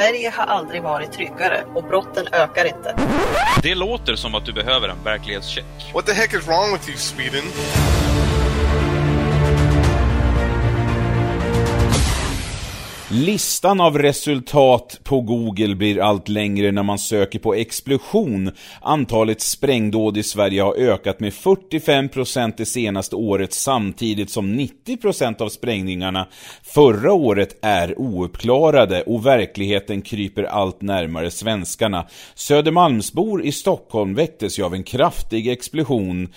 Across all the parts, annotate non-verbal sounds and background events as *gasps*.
Sverige har aldrig varit tryggare och brotten ökar inte. Det låter som att du behöver en verklighetscheck. What the heck is wrong with you, Sweden? Listan av resultat på Google blir allt längre när man söker på explosion. Antalet sprängdåd i Sverige har ökat med 45% det senaste året samtidigt som 90% av sprängningarna förra året är ouppklarade och verkligheten kryper allt närmare svenskarna. Södermalmsbor i Stockholm väcktes ju av en kraftig explosion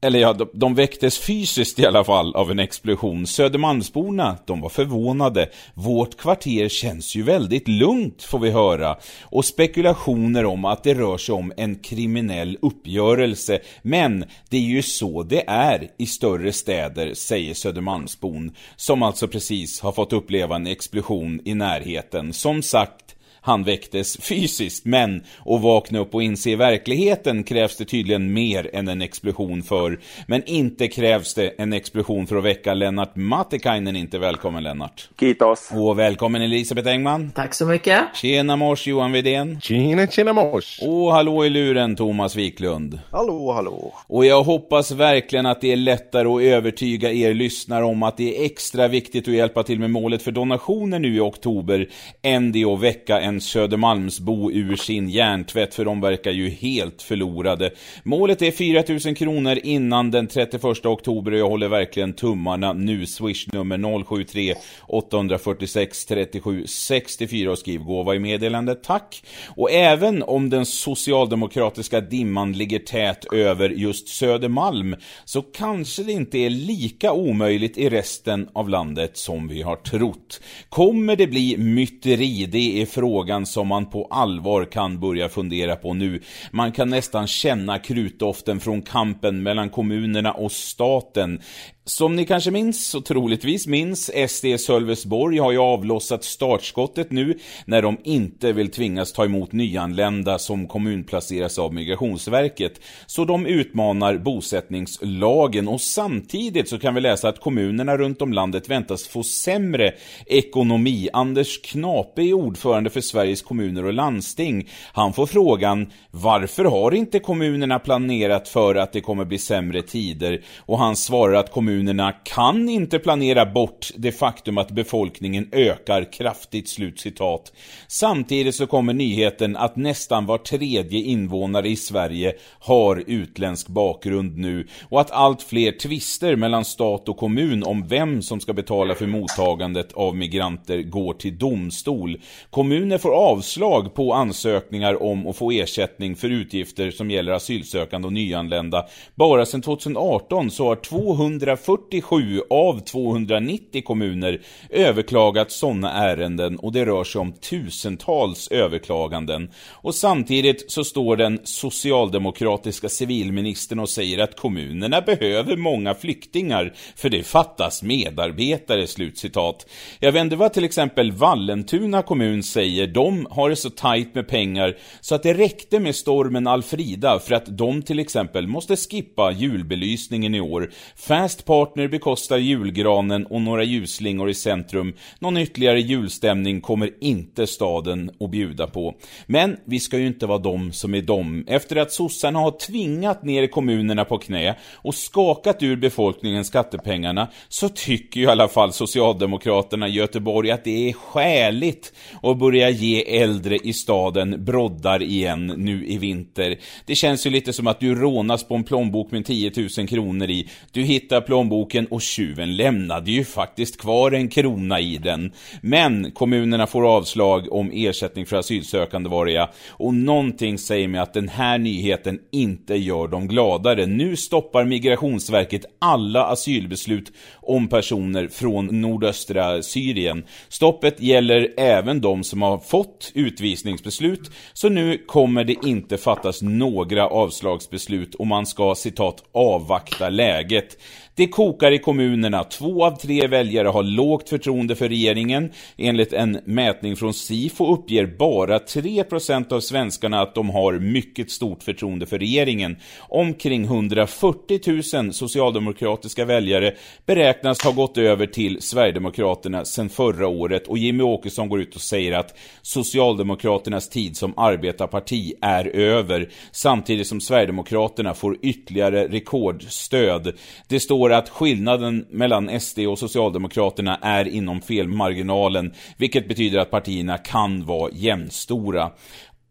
eller ja, de, väcktes fysiskt i alla fall av en explosion. Södermalmsborna, de var förvånade. Vårt kvarter känns ju väldigt lugnt, får vi höra. Och spekulationer om att det rör sig om en kriminell uppgörelse. Men det är ju så det är i större städer, säger Södermalmsbon. Som alltså precis har fått uppleva en explosion i närheten. Som sagt, han väcktes fysiskt, men att vakna upp och inse verkligheten krävs det tydligen mer än en explosion för. Men inte krävs det en explosion för att väcka Lennart Matikainen inte. Välkommen Lennart. Kiitos. Och välkommen Elisabeth Engman. Tack så mycket. Tjena mors Johan Widén. Tjena, tjena mors. Och hallå i luren Thomas Wiklund. Hallå, hallå. Och jag hoppas verkligen att det är lättare att övertyga er lyssnare om att det är extra viktigt att hjälpa till med målet för donationer nu i oktober än det att väcka en Södermalmsbo ur sin hjärntvätt, för de verkar ju helt förlorade. Målet är 4000 kronor innan den 31 oktober och jag håller verkligen tummarna nu. Swish nummer 073 846 37 64 och skriv gåva i meddelandet, tack. Och även om den socialdemokratiska dimman ligger tät över just Södermalm så kanske det inte är lika omöjligt i resten av landet som vi har trott. Kommer det bli myteri? Det är frågan som man på allvar kan börja fundera på nu. Man kan nästan känna krutdoften från kampen mellan kommunerna och staten. Som ni kanske minns, och troligtvis minns, SD Sölvesborg har ju avlossat startskottet nu när de inte vill tvingas ta emot nyanlända som kommunplaceras av Migrationsverket. Så de utmanar bosättningslagen och samtidigt så kan vi läsa att kommunerna runt om landet väntas få sämre ekonomi. Anders Knape är ordförande för Sveriges kommuner och landsting. Han får frågan varför har inte kommunerna planerat för att det kommer bli sämre tider? Och han svarar att kommunerna kommunerna kan inte planera bort det faktum att befolkningen ökar kraftigt, slutcitat. Samtidigt så kommer nyheten att nästan var tredje invånare i Sverige har utländsk bakgrund nu och att allt fler tvister mellan stat och kommun om vem som ska betala för mottagandet av migranter går till domstol. Kommuner får avslag på ansökningar om att få ersättning för utgifter som gäller asylsökande och nyanlända. Bara sedan 2018 så har 200 47 av 290 kommuner överklagat sådana ärenden och det rör sig om tusentals överklaganden. Och samtidigt så står den socialdemokratiska civilministern och säger att kommunerna behöver många flyktingar för det fattas medarbetare, slutcitat. Jag vänder vad till exempel Vallentuna kommun säger, de har det så tajt med pengar så att det räckte med stormen Alfrida för att de till exempel måste skippa julbelysningen i år. Fast partner bekostar julgranen och några ljusslingor i centrum. Någon ytterligare julstämning kommer inte staden att bjuda på. Men vi ska ju inte vara de som är de. Efter att sossarna har tvingat ner kommunerna på knä och skakat ur befolkningen skattepengarna så tycker ju i alla fall Socialdemokraterna i Göteborg att det är skäligt att börja ge äldre i staden broddar igen nu i vinter. Det känns ju lite som att du rånas på en plånbok med 10 000 kronor i. Du hittar plånboken plånboken och tjuven lämnade ju faktiskt kvar en krona i den. Men kommunerna får avslag om ersättning för asylsökande var det ja. Och någonting säger mig att den här nyheten inte gör dem gladare. Nu stoppar Migrationsverket alla asylbeslut om personer från nordöstra Syrien. Stoppet gäller även de som har fått utvisningsbeslut, så nu kommer det inte fattas några avslagsbeslut och man ska citat avvakta läget. Det kokar i kommunerna. Två av tre väljare har lågt förtroende för regeringen. Enligt en mätning från Sifo uppger bara 3% av svenskarna att de har mycket stort förtroende för regeringen. Omkring 140 000 socialdemokratiska väljare beräknas ha gått över till Sverigedemokraterna sedan förra året och Jimmy Åkesson går ut och säger att Socialdemokraternas tid som arbetarparti är över, samtidigt som Sverigedemokraterna får ytterligare rekordstöd. Det står att skillnaden mellan SD och Socialdemokraterna är inom felmarginalen, vilket betyder att partierna kan vara jämnstora.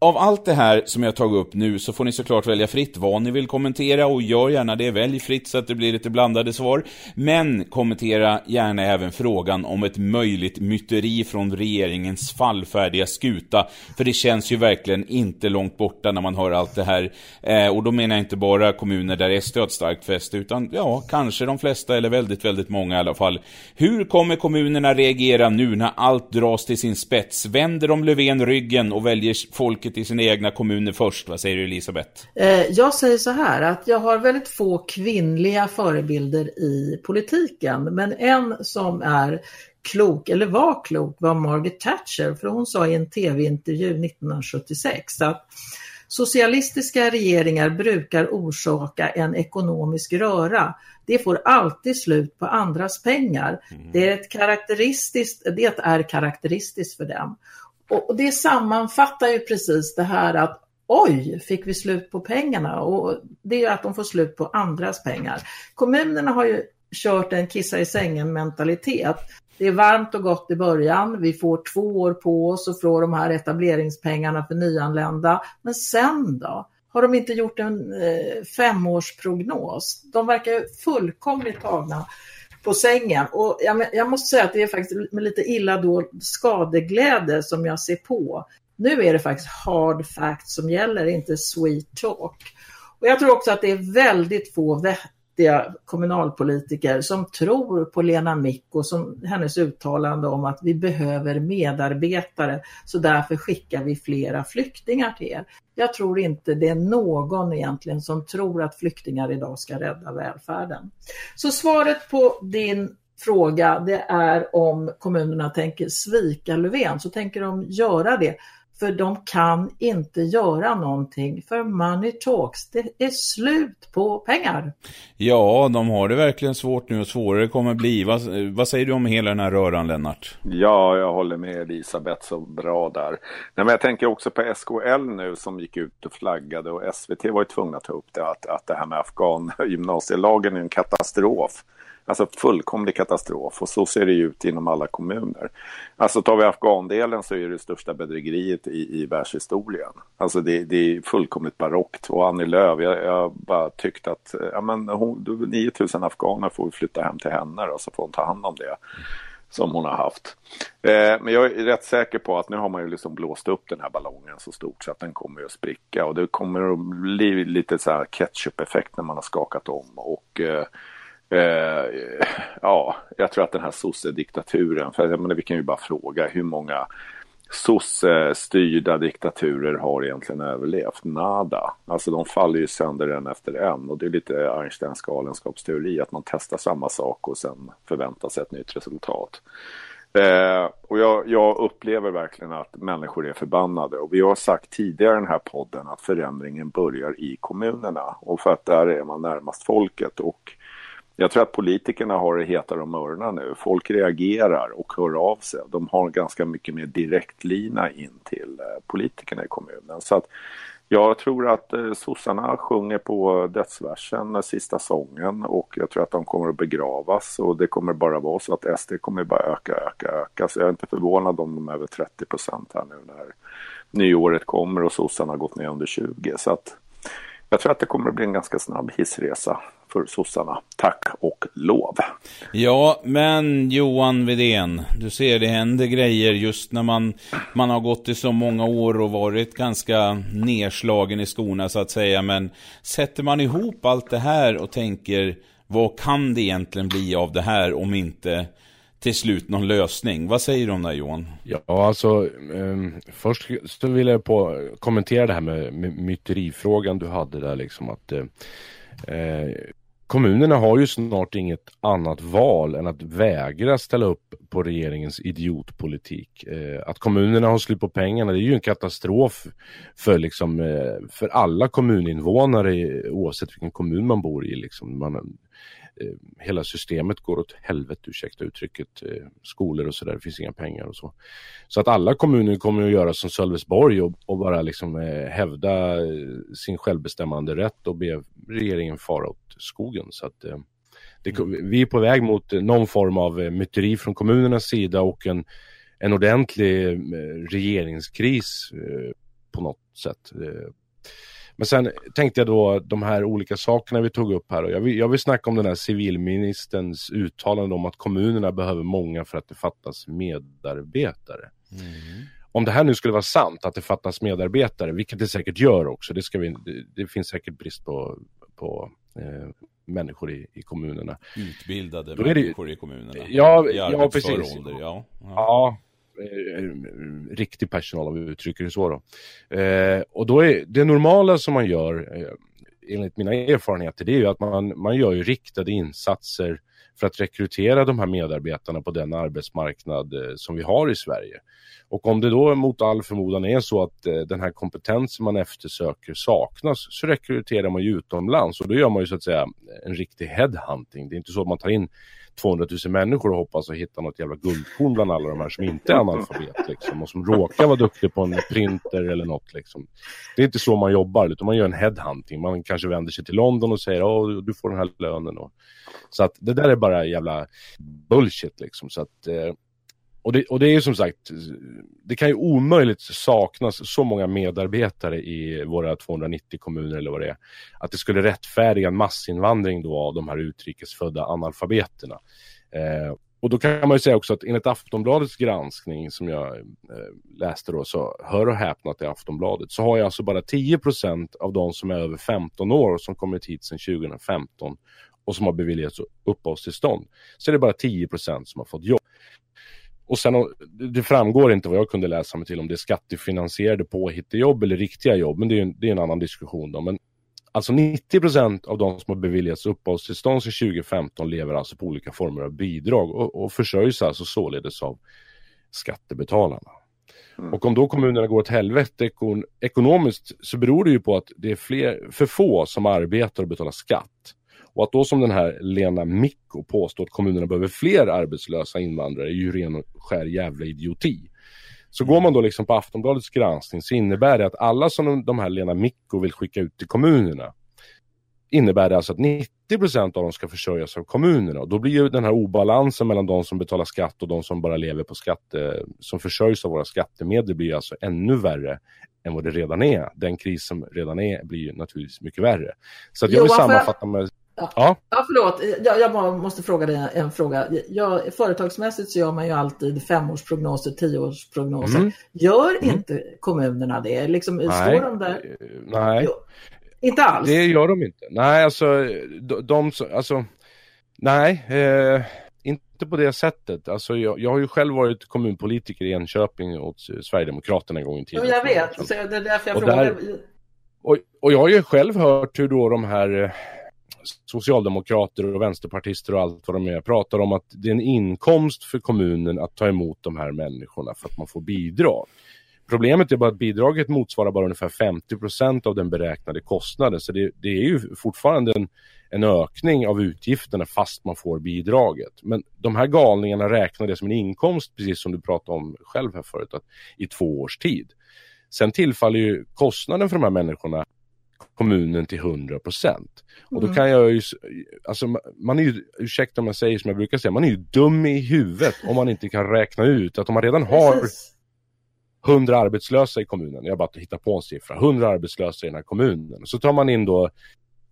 Av allt det här som jag tagit upp nu så får ni såklart välja fritt vad ni vill kommentera och gör gärna det, välj fritt så att det blir lite blandade svar. Men kommentera gärna även frågan om ett möjligt myteri från regeringens fallfärdiga skuta. För det känns ju verkligen inte långt borta när man hör allt det här. Eh, och då menar jag inte bara kommuner där SD har ett starkt fäste, utan ja, kanske de flesta eller väldigt, väldigt många i alla fall. Hur kommer kommunerna reagera nu när allt dras till sin spets? Vänder de Löfven ryggen och väljer folk folket i sina egna kommuner först. Vad säger du Elisabeth? Eh, jag säger så här att jag har väldigt få kvinnliga förebilder i politiken. Men en som är klok, eller var klok, var Margaret Thatcher. För hon sa i en tv-intervju 1976 att Socialistiska regeringar brukar orsaka en ekonomisk röra. Det får alltid slut på andras pengar. Mm. Det, är ett karaktäristiskt, det är karaktäristiskt för dem. Och det sammanfattar ju precis det här att oj, fick vi slut på pengarna? Och det är att de får slut på andras pengar. Kommunerna har ju kört en kissa i sängen mentalitet. Det är varmt och gott i början. Vi får två år på oss att få de här etableringspengarna för nyanlända. Men sen då? Har de inte gjort en eh, femårsprognos? De verkar fullkomligt tagna på sängen. Och jag, jag, måste säga att det är faktiskt med lite illa då skadeglädje som jag ser på. Nu är det faktiskt hard facts som gäller, inte sweet talk. Och jag tror också att det är väldigt få vettiga kommunalpolitiker som tror på Lena Micko som hennes uttalande om att vi behöver medarbetare så därför skickar vi flera flyktingar till er. Jag tror inte det är någon egentligen som tror att flyktingar idag ska rädda välfärden. Så svaret på din fråga det är om kommunerna tänker svika Löfven så tänker de göra det för de kan inte göra någonting för money talks. Det är slut på pengar. Ja, de har det verkligen svårt nu och svårare det kommer bli. Vad, vad säger du om hela den här röran, Lennart? Ja, jag håller med Elisabeth så bra där. Nej, men jag tänker också på SKL nu som gick ut och flaggade och SVT var ju tvungna att ta upp det att, att det här med afghan gymnasielagen är en katastrof. Alltså fullkomlig katastrof och så ser det ut inom alla kommuner. Alltså tar vi afghandelen så är det det största bedrägeriet i, i världshistorien. Alltså det, det är fullkomligt barockt och Annie Lööf, jag, jag bara tyckte att eh, ja, men hon, 9000 afghaner får vi flytta hem till henne och så får hon ta hand om det som hon har haft. Eh, men jag är rätt säker på att nu har man ju liksom blåst upp den här ballongen så stort så att den kommer att spricka och det kommer att bli lite så här ketchup-effekt när man har skakat om och eh, Eh, ja, jag tror att den här sossediktaturen, för jag menar, vi kan ju bara fråga hur många sossestyrda diktaturer har egentligen överlevt? Nada. Alltså de faller ju sönder en efter en och det är lite Einsteins galenskapsteori att man testar samma sak och sen förväntar sig ett nytt resultat. Eh, och jag, jag, upplever verkligen att människor är förbannade och vi har sagt tidigare i den här podden att förändringen börjar i kommunerna och för att där är man närmast folket och jag tror att politikerna har det hetare om öronen nu. Folk reagerar och hör av sig. De har ganska mycket mer direktlina in till eh, politikerna i kommunen. Så att jag tror att eh, sossarna sjunger på dödsversen, sista sången och jag tror att de kommer att begravas och det kommer bara vara så att SD kommer bara öka, öka, öka. Så jag är inte förvånad om de är över 30 procent här nu när nyåret kommer och sossarna har gått ner under 20. Så att jag tror att det kommer att bli en ganska snabb hissresa för sossarna. Tack och lov. Ja, men Johan Vedén, du ser det händer grejer just när man, man har gått i så många år och varit ganska nedslagen i skorna så att säga. Men sätter man ihop allt det här och tänker vad kan det egentligen bli av det här om inte till slut någon lösning. Vad säger du om det Johan? Ja, alltså um, först så vill jag på kommentera det här med, med myterifrågan du hade där liksom att Eh, kommunerna har ju snart inget annat val än att vägra ställa upp på regeringens idiotpolitik. Eh, att kommunerna har slut på pengarna det är ju en katastrof för, liksom, eh, för alla kommuninvånare oavsett vilken kommun man bor i. Liksom. Man, Eh, Eh, hela systemet går åt helvete, ursäkta uttrycket, eh, skolor och sådär, det finns inga pengar och så. Så att alla kommuner kommer att göra som Sölvesborg och, och bara liksom eh, hävda sin självbestämmande rätt och be regeringen fara åt skogen. Så att det, vi är på väg mot någon form av myteri från kommunernas sida och en, en ordentlig regeringskris på något sätt. Men sen tänkte jag då de här olika sakerna vi tog upp här. Och jag, vill, jag vill snacka om den här civilministerns uttalande om att kommunerna behöver många för att det fattas medarbetare. Mm. Om det här nu skulle vara sant, att det fattas medarbetare, vilket det säkert gör också, det, ska vi, det, det finns säkert brist på, på eh, människor i, i kommunerna. Utbildade människor det, i kommunerna. Ja, ja precis. Ålder, ja. ja. ja Eh, eh, riktig personal om vi uttrycker det så. Då. Eh, och då är det normala som man gör, eh, enligt mina erfarenheter, det är ju att man, man gör ju riktade insatser för att rekrytera de här medarbetarna på den arbetsmarknad eh, som vi har i Sverige. Och om det då mot all förmodan är så att eh, den här kompetensen man eftersöker saknas så rekryterar man ju utomlands och då gör man ju så att säga en riktig headhunting. Det är inte så att man tar in 200 000 människor och hoppas att hitta något jävla guldkorn bland alla de här som inte är analfabet liksom, och som råkar vara duktig på en printer eller något. Liksom. Det är inte så man jobbar, utan man gör en headhunting. Man kanske vänder sig till London och säger att du får den här lönen. Och... Så att det där är bara jävla bullshit liksom. Så att, eh, och det, och det är ju som sagt, det kan ju omöjligt saknas så många medarbetare i våra 290 kommuner eller vad det är, att det skulle rättfärdiga en massinvandring då av de här utrikesfödda analfabeterna. Eh, och då kan man ju säga också att enligt Aftonbladets granskning som jag eh, läste då, så hör och häpna att det är Aftonbladet, så har jag alltså bara 10% av de som är över 15 år och som kommit hit sedan 2015 och som har beviljats uppehållstillstånd. Så är det bara 10% som har fått jobb. Och sen, det framgår inte vad jag kunde läsa mig till om det är skattefinansierade påhittejobb eller riktiga jobb, men det är, en, det är en annan diskussion då. Men alltså 90 procent av de som har beviljats uppehållstillstånd sedan 2015 lever alltså på olika former av bidrag och, och försörjs alltså således av skattebetalarna. Mm. Och om då kommunerna går åt helvete ekon ekonomiskt så beror det ju på att det är fler, för få som arbetar och betalar skatt. Och att då som den här Lena Micko påstår att kommunerna behöver fler arbetslösa invandrare är ju ren och skär jävla idioti. Så går man då liksom på Aftonbladets granskning så innebär det att alla som de här Lena Micko vill skicka ut till kommunerna innebär det alltså att 90% av dem ska försörjas av kommunerna. Och då blir ju den här obalansen mellan de som betalar skatt och de som bara lever på skatte, som försörjs av våra skattemedel blir alltså ännu värre än vad det redan är. Den kris som redan är blir ju naturligtvis mycket värre. Så jag vill sammanfatta med Ja. Ja. ja, förlåt. Jag, jag måste fråga dig en fråga. Jag, företagsmässigt så gör man ju alltid femårsprognoser, tioårsprognoser. Mm. Gör mm. inte kommunerna det? Liksom, Nej. Står de där? Nej. Jo. Inte alls? Det gör de inte. Nej, alltså, de, de alltså, nej, eh, inte på det sättet. Alltså, jag, jag, har ju själv varit kommunpolitiker i Enköping åt Sverigedemokraterna en gång i tiden. Ja, jag vet, så det är därför jag och frågar. Där, och, och jag har ju själv hört hur då de här socialdemokrater och vänsterpartister och allt vad de är pratar om att det är en inkomst för kommunen att ta emot de här människorna för att man får bidrag. Problemet är bara att bidraget motsvarar bara ungefär 50 procent av den beräknade kostnaden. Så det, det är ju fortfarande en, en, ökning av utgifterna fast man får bidraget. Men de här galningarna räknar det som en inkomst, precis som du pratade om själv här förut, att, i två års tid. Sen tillfaller ju kostnaden för de här människorna kommunen till 100 procent. Och då mm. kan jag ju, alltså man är ju, ursäkta om jag säger som jag brukar säga, man är ju dum i huvudet om man inte kan räkna ut att om man redan har 100 arbetslösa i kommunen, jag bara hittar på en siffra, 100 arbetslösa i den här kommunen, så tar man in då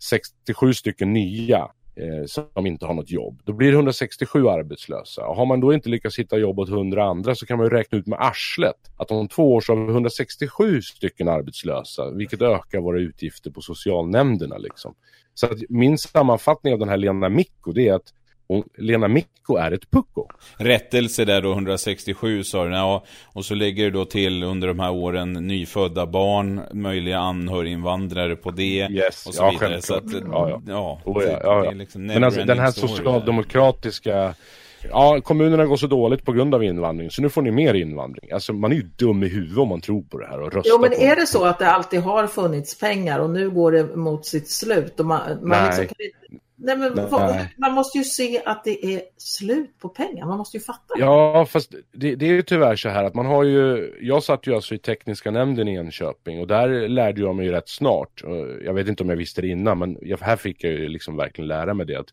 67 stycken nya eh, som inte har något jobb. Då blir det 167 arbetslösa. Och har man då inte lyckats hitta jobb åt 100 andra så kan man ju räkna ut med arslet att om två år så har vi 167 stycken arbetslösa, vilket ökar våra utgifter på socialnämnderna. Liksom. Så att min sammanfattning av den här Lena Micko det är att och Lena Micko är ett pucko. Rättelse där då 167 sa du, ja, och så lägger du då till under de här åren nyfödda barn, möjliga anhöriginvandrare på det Yes, och så ja, vidare. självklart. Så att, ja, ja. ja, Oh, ja, det- ja, ja. är liksom Men alltså den här story socialdemokratiska Ja, kommunerna går så dåligt på grund av invandring, så nu får ni mer invandring. Alltså man är ju dum i huvudet om man tror på det här och röstar Jo, men är det så att det alltid har funnits pengar och nu går det mot sitt slut? Och man, man, Nej. liksom nej, men Nej. vad- man måste ju se att det är slut på pengar. Man måste ju fatta. Ja, fast det, det är ju tyvärr så här att man har ju, jag satt ju alltså i tekniska nämnden i Enköping och där lärde jag mig ju rätt snart, jag vet inte om jag visste det innan, men jag, här fick jag ju liksom verkligen lära mig det att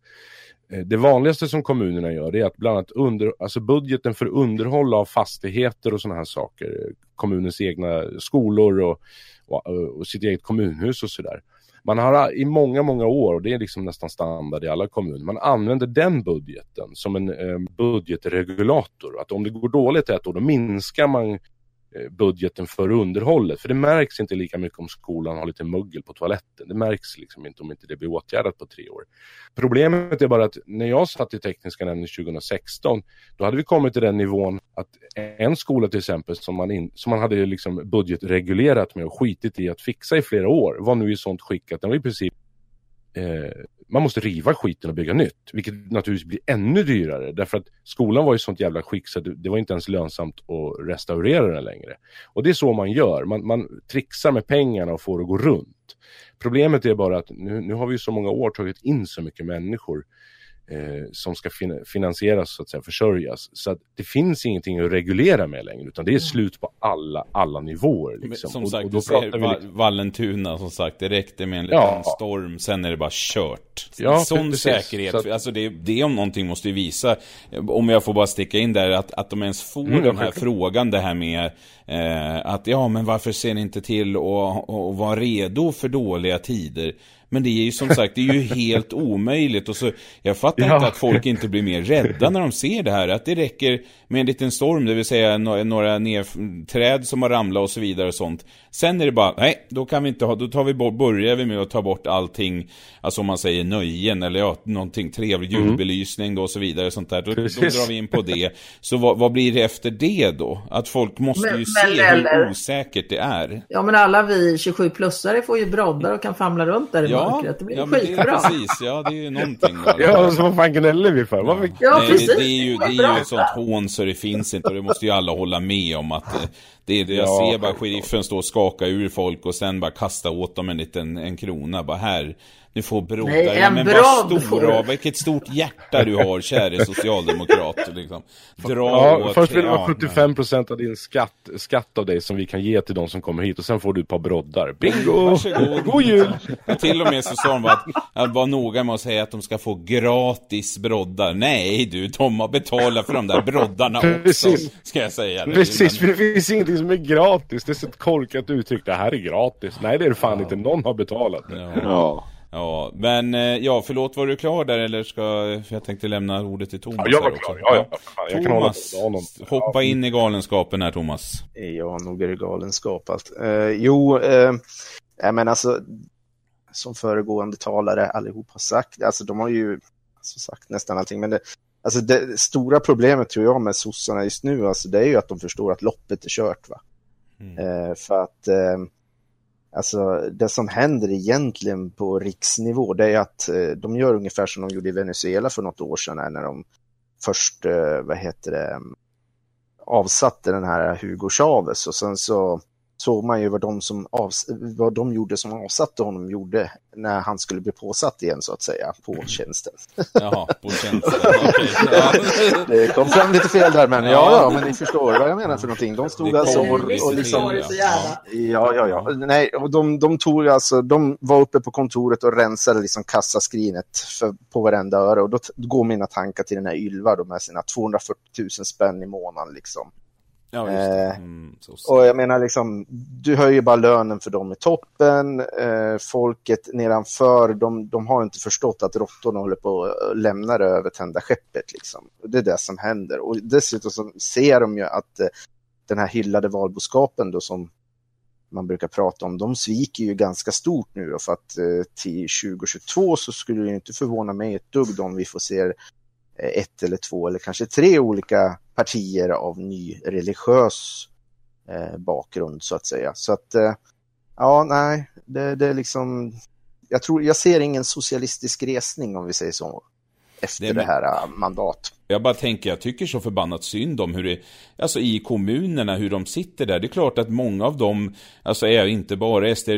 eh, det vanligaste som kommunerna gör det är att bland annat under, alltså budgeten för underhåll av fastigheter och sådana här saker, eh, kommunens egna skolor och, och, och sitt eget kommunhus och sådär. Man har i många, många år, och det är liksom nästan standard i alla kommuner, man använder den budgeten som en eh, budgetregulator. Att om det går dåligt ett år, då minskar man Eh, budgeten för underhållet. För det märks inte lika mycket om skolan har lite mögel på toaletten. Det märks liksom inte om inte det blir åtgärdat på tre år. Problemet är bara att när jag satt i tekniska nämnden 2016, då hade vi kommit till den nivån att en skola till exempel som man, in, som man hade liksom budgetreglerat med och skitit i att fixa i flera år var nu i sånt skick att den var i princip eh, man måste riva skiten och bygga nytt, vilket naturligtvis blir ännu dyrare därför att skolan var i sånt jävla skick så det, det var inte ens lönsamt att restaurera den längre. Och det är så man gör, man, man trixar med pengarna och får det att gå runt. Problemet är bara att nu, nu har vi så många år tagit in så mycket människor eh, som ska fin finansieras, så att säga, försörjas. Så att det finns ingenting att reglera med längre, utan det är slut på alla, alla nivåer. Men Liksom. Som sagt, och du då säger pratar vi liksom- Vallentuna, som sagt, det räckte med en liten Ja. storm, sen är det bara kört. Ja, Sån precis. säkerhet, Så att- alltså det, det om någonting måste ju visa, om jag får bara sticka in där, att, att de ens får Mm, den här frågan, det här med eh, att ja, men varför ser ni inte till att vara redo för dåliga tider? Men det är ju som sagt, det är ju *laughs* helt omöjligt. Och så, jag fattar Ja. inte att folk inte blir mer rädda när de ser det här. Att det räcker med en liten storm, det vill säga några, några ner, träd som har ramlat och så vidare och sånt. Sen är det bara, nej, då kan vi inte ha, då tar vi bort, börjar vi med att ta bort allting, alltså om man säger nöjen eller ja, någonting trevlig julbelysning då och så vidare och sånt där. Då, då Mm. Drar vi in på det. Så vad, vad blir det efter det då? Att folk måste Men- ju men se eller- hur osäkert det är. Ja, men alla vi 27-plussare får ju broddar och kan famla runt där i mörkret. Det blir ja, men det är skitbra. precis, ja det är ju någonting. Ja, så vad fan gnäller vi för? Ja, Nej, precis. det, det är ju, det är ju ett sånt hån så det finns inte och det måste ju alla hålla med om att eh, det är det jag Ja, ser bara sheriffen stå och skaka ur folk och sen bara kasta åt dem en liten en krona bara här. Nu får en men vad stora, du. vilket stort hjärta du har käre *laughs* socialdemokrat liksom. Dra Ja, åt, först vill ja, vara 75 procent av din skatt, skatt av dig som vi kan ge till de som kommer hit och sen får du ett par broddar. Bingo! Varsågod. God jul! Ja, till och med så sa de att, att vara noga med att säga att de ska få gratis broddar. Nej du, de har betalat för de där broddarna också, Precis. ska jag säga. Precis, för det finns ingenting som är gratis. Det är så ett korkat uttryck. Det här är gratis. Nej, det är det fan inte. Någon har betalat det. Ja. Ja. Ja, men eh, ja, förlåt, var du klar där eller ska, för jag tänkte lämna ordet till Thomas Ja, jag var klar. också. Ja, ja, fan, jag kan hålla Thomas, på hoppa in i galenskapen här Thomas. Ja, nog är det galenskap allt. Eh, jo, eh, ja, men alltså som föregående talare allihop har sagt, alltså de har ju alltså, sagt nästan allting, men det, alltså det stora problemet tror jag med sossarna just nu, alltså det är ju att de förstår att loppet är kört. Va? Mm. Eh, för att eh, alltså det som händer egentligen på riksnivå, det är att eh, de gör ungefär som de gjorde i Venezuela för något år sedan här, när de först, eh, vad heter det, avsatte den här Hugo Chavez och sen så såg man ju vad de, som avs vad de gjorde som avsatte honom gjorde när han skulle bli påsatt igen så att säga på tjänsten. Jaha, på tjänsten. *laughs* Okej. Ja. Det kom fram lite fel där men ja, ja, men ni förstår vad jag menar för någonting. De stod alltså och, och liksom. Ja, ja, ja. Nej, och de, de tog alltså, de var uppe på kontoret och rensade liksom kassaskrinet för, på varenda öre och då t- går mina tankar till den här Ylva då med sina 240 000 spänn i månaden liksom. Ja, just det. Eh, Mm. Och jag menar liksom, du höjer bara lönen för dem i toppen, eh, folket nedanför, de, de har inte förstått att råttorna håller på att lämna det övertända skeppet liksom. Det är det som händer. Och dessutom ser de ju att eh, den här hyllade valboskapen då som man brukar prata om, de sviker ju ganska stort nu då för att eh, till 2022 så skulle det inte förvåna mig ett dugg om vi får se eh, ett eller två eller kanske tre olika partier av ny religiös eh, bakgrund så att säga. Så att eh, ja, nej, det, det är liksom jag tror, jag ser ingen socialistisk resning om vi säger så efter det, det här mandat. Jag bara tänker, jag tycker så förbannat synd om hur det, alltså i kommunerna, hur de sitter där. Det är klart att många av dem, alltså är inte bara SD,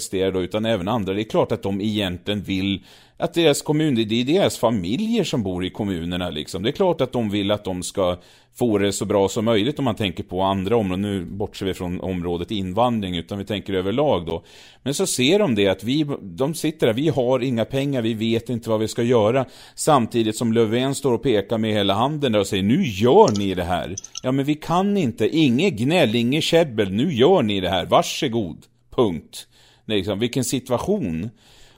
SD då, utan även andra, det är klart att de egentligen vill att deras kommun, det är deras familjer som bor i kommunerna liksom. Det är klart att de vill att de ska få det så bra som möjligt om man tänker på andra områden. Nu bortser vi från området invandring utan vi tänker överlag då. Men så ser de det att vi, de sitter där, vi har inga pengar, vi vet inte vad vi ska göra. Samtidigt som Löfven står och pekar med hela handen där och säger nu gör ni det här. Ja men vi kan inte, inget gnäll, inget käbbel, nu gör ni det här, varsågod. Punkt. Liksom, vilken situation.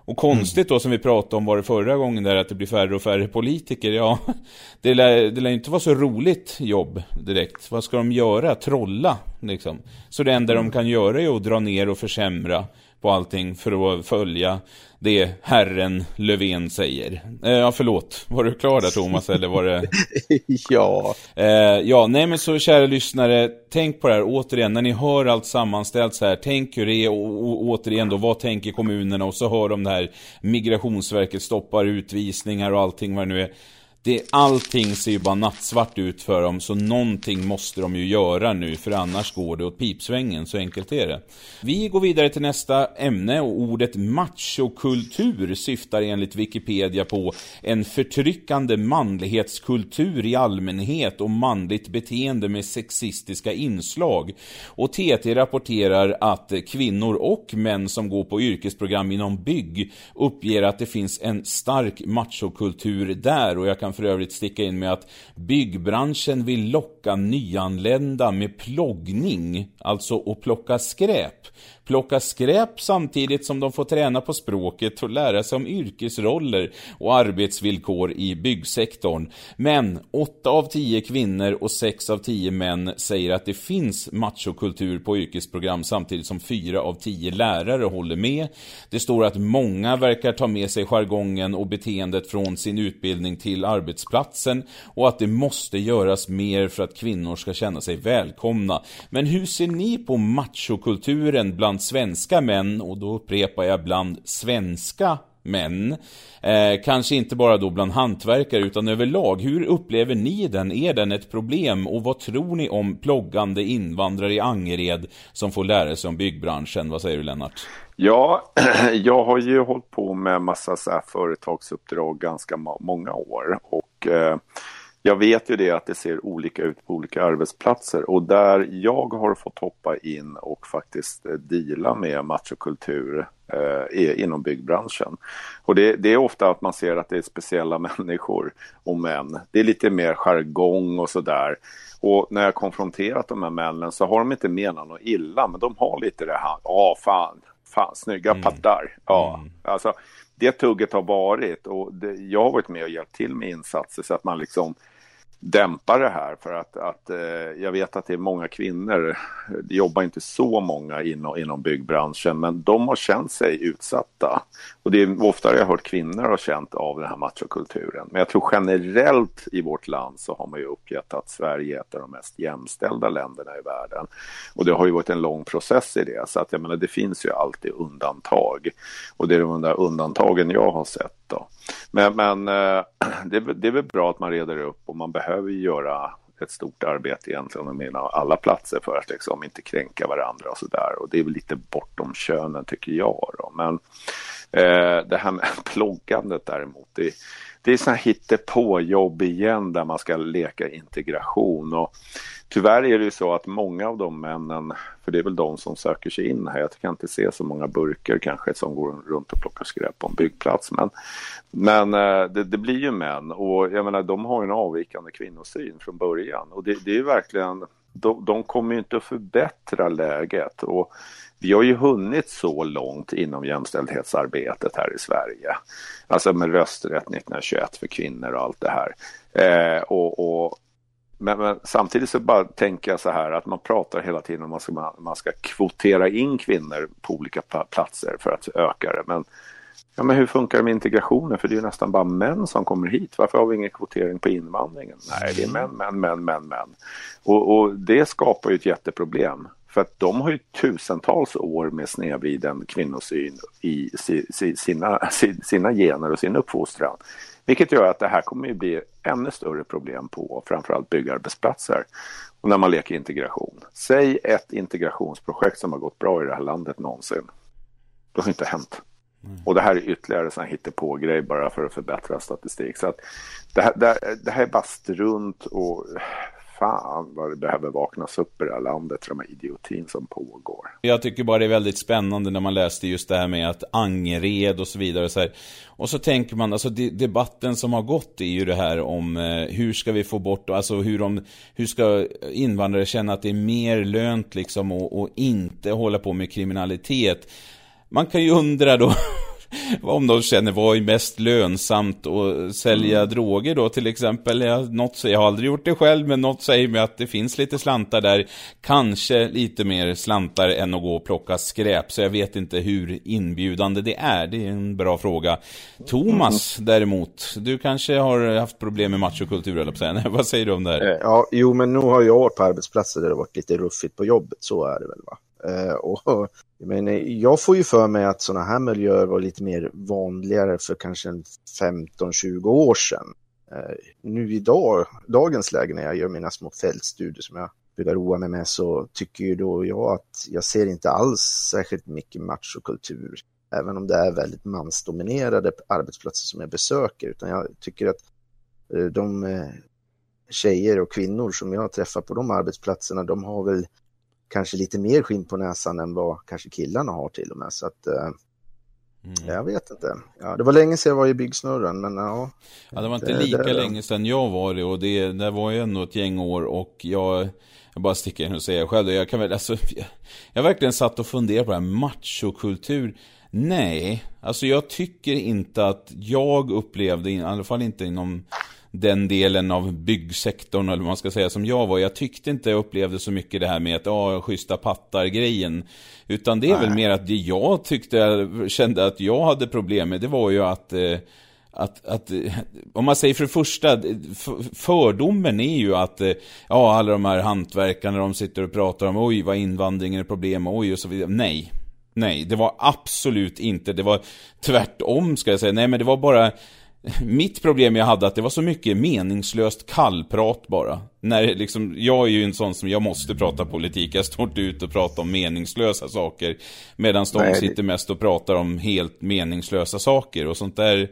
Och konstigt då som vi pratade om var det förra gången där att det blir färre och färre politiker. Ja, *laughs* det lär, det lär inte vara så roligt jobb direkt. Vad ska de göra? Trolla liksom. Så det enda de kan göra är att dra ner och försämra på allting för att följa det Herren Löfven säger. Eh, ja, förlåt. Var du klar där Thomas, eller var det... *laughs* ja. Eh, ja, nej men så kära lyssnare, tänk på det här återigen, när ni hör allt sammanställt så här, tänk hur det är och, och återigen då, vad tänker kommunerna? Och så hör de det här, Migrationsverket stoppar utvisningar och allting vad det nu är det, allting ser ju bara nattsvart ut för dem, så någonting måste de ju göra nu, för annars går det åt pipsvängen, så enkelt är det. Vi går vidare till nästa ämne och ordet machokultur syftar enligt Wikipedia på en förtryckande manlighetskultur i allmänhet och manligt beteende med sexistiska inslag. Och TT rapporterar att kvinnor och män som går på yrkesprogram inom bygg uppger att det finns en stark machokultur där och jag kan kan för övrigt sticka in med att byggbranschen vill locka nyanlända med ploggning, alltså att plocka skräp plocka skräp samtidigt som de får träna på språket och lära sig om yrkesroller och arbetsvillkor i byggsektorn. Men 8 av 10 kvinnor och 6 av 10 män säger att det finns machokultur på yrkesprogram samtidigt som 4 av 10 lärare håller med. Det står att många verkar ta med sig jargongen och beteendet från sin utbildning till arbetsplatsen och att det måste göras mer för att kvinnor ska känna sig välkomna. Men hur ser ni på machokulturen bland bland svenska män, och då upprepar jag bland svenska män. Eh, kanske inte bara då bland hantverkare utan överlag. Hur upplever ni den? Är den ett problem? Och vad tror ni om ploggande invandrare i Angered som får lära sig om byggbranschen? Vad säger du Lennart? Ja, *clears throat* jag har ju hållit på med massa så företagsuppdrag ganska många år och eh, jag vet ju det att det ser olika ut på olika arbetsplatser och där jag har fått hoppa in och faktiskt eh, dela med machokultur eh, inom byggbranschen. Och det, det, är ofta att man ser att det är speciella *laughs* människor och män. Det är lite mer jargong och sådär. Och när jag konfronterat de här männen så har de inte menat något illa men de har lite det här, ja fan, fan snygga mm. pattar. Ja, mm. alltså det tugget har varit och det, jag har varit med och hjälpt till med insatser så att man liksom dämpa det här för att, att eh, jag vet att det är många kvinnor, det jobbar inte så många inom, inom byggbranschen, men de har känt sig utsatta. Och det är oftare jag har hört kvinnor har känt av den här machokulturen. Men jag tror generellt i vårt land så har man ju uppgett att Sverige är ett av de mest jämställda länderna i världen. Och det har ju varit en lång process i det, så att jag menar det finns ju alltid undantag. Och det är de där undantagen jag har sett då. Men, men eh, *clears throat* det, det är väl bra att man reder upp och man behöver göra ett stort arbete egentligen med alla platser för att liksom inte kränka varandra och sådär. Och det är väl lite bortom könen tycker jag. Då. Men eh, det här med *laughs* ploggandet däremot, det, det är sådana här hittepå-jobb igen där man ska leka integration. Och tyvärr är det ju så att många av de männen, för det är väl de som söker sig in här, jag kan inte se så många burkar kanske som går runt och plockar skräp på en byggplats. Men, men eh, det, det, blir ju män och jag menar de har en avvikande kvinnosyn från början och det, det är verkligen, de, de kommer ju inte att förbättra läget. Och vi har ju hunnit så långt inom jämställdhetsarbetet här i Sverige. Alltså med rösträtt 1921 för kvinnor och allt det här. Eh, och, och men, men, samtidigt så bara tänker jag så här att man pratar hela tiden om att man ska, man ska kvotera in kvinnor på olika platser för att öka det. Men Ja, men hur funkar det med integrationen? För det är ju nästan bara män som kommer hit. Varför har vi ingen kvotering på invandringen? Nej, det är män, män, män, män, män. Och, och det skapar ju ett jätteproblem. För att de har ju tusentals år med snedvriden kvinnosyn i sina, sina gener och sin uppfostran. Vilket gör att det här kommer att bli ännu större problem på framförallt byggarbetsplatser. Och när man leker integration. Säg ett integrationsprojekt som har gått bra i det här landet någonsin. Det har inte hänt. Mm. Och det här är ytterligare en hittepå-grej bara för att förbättra statistik. Så att det, här, det, det här är bara strunt och fan vad det behöver vaknas upp i det här landet för de här idiotin som pågår. Jag tycker bara det är väldigt spännande när man läste just det här med att Angered och så vidare. Och så, här. och så tänker man, alltså debatten som har gått är ju det här om eh, hur ska vi få bort, alltså hur, de, hur ska invandrare känna att det är mer lönt liksom och, och inte hålla på med kriminalitet. Man kan ju undra då *laughs* *laughs* om de känner vad är mest lönsamt att sälja mm. droger då till exempel. Jag, något, jag har aldrig gjort det själv, men något säger mig att det finns lite slantar där. Kanske lite mer slantar än att gå och plocka skräp, så jag vet inte hur inbjudande det är. Det är en bra fråga. Thomas mm. däremot, du kanske har haft problem med machokultur, eller. Vad säger *laughs* du om det här? Eh, ja, jo, men nu har jag varit på arbetsplatser där det varit lite ruffigt på jobbet, så är det väl va? Eh, och, jag, men jag får ju för mig att sådana här miljöer var lite mer vanligare för kanske 15-20 år sedan. Eh, nu idag, dagens läge när jag gör mina små fältstudier som jag brukar roa mig med så tycker ju då jag att jag ser inte alls särskilt mycket machokultur. Även om det är väldigt mansdominerade arbetsplatser som jag besöker. Utan jag tycker att eh, de tjejer och kvinnor som jag träffar på de arbetsplatserna, de har väl kanske lite mer skinn på näsan än vad kanske killarna har till och med. Så att, eh, mm. jag vet inte. Ja, det var länge sedan jag var i byggsnurren, men ja. Ja, det var inte lika det, länge sedan jag var det och det, det var ju ändå ett gäng år och jag, jag bara sticker in och säger själv, jag kan väl, alltså, jag, jag verkligen satt och funderade på det här machokultur. Nej, alltså jag tycker inte att jag upplevde, i alla fall inte inom den delen av byggsektorn eller vad man ska säga som jag var. Jag tyckte inte jag upplevde så mycket det här med att, ja, schyssta pattar-grejen. Utan det är Nej. väl mer att det jag tyckte, jag kände att jag hade problem med, det var ju att eh, att, att, om man säger för det första, fördomen är ju att ja, alla de här hantverkarna, de sitter och pratar om oj, vad invandringen är problem, oj och så vidare. Nej, nej, det var absolut inte, det var tvärtom ska jag säga. Nej, men det var bara mitt problem jag hade att det var så mycket meningslöst kallprat bara. När liksom, jag är ju en sån som, jag måste prata politik. Jag står inte ut och pratar om meningslösa saker. Medan de Nej. sitter mest och pratar om helt meningslösa saker och sånt där.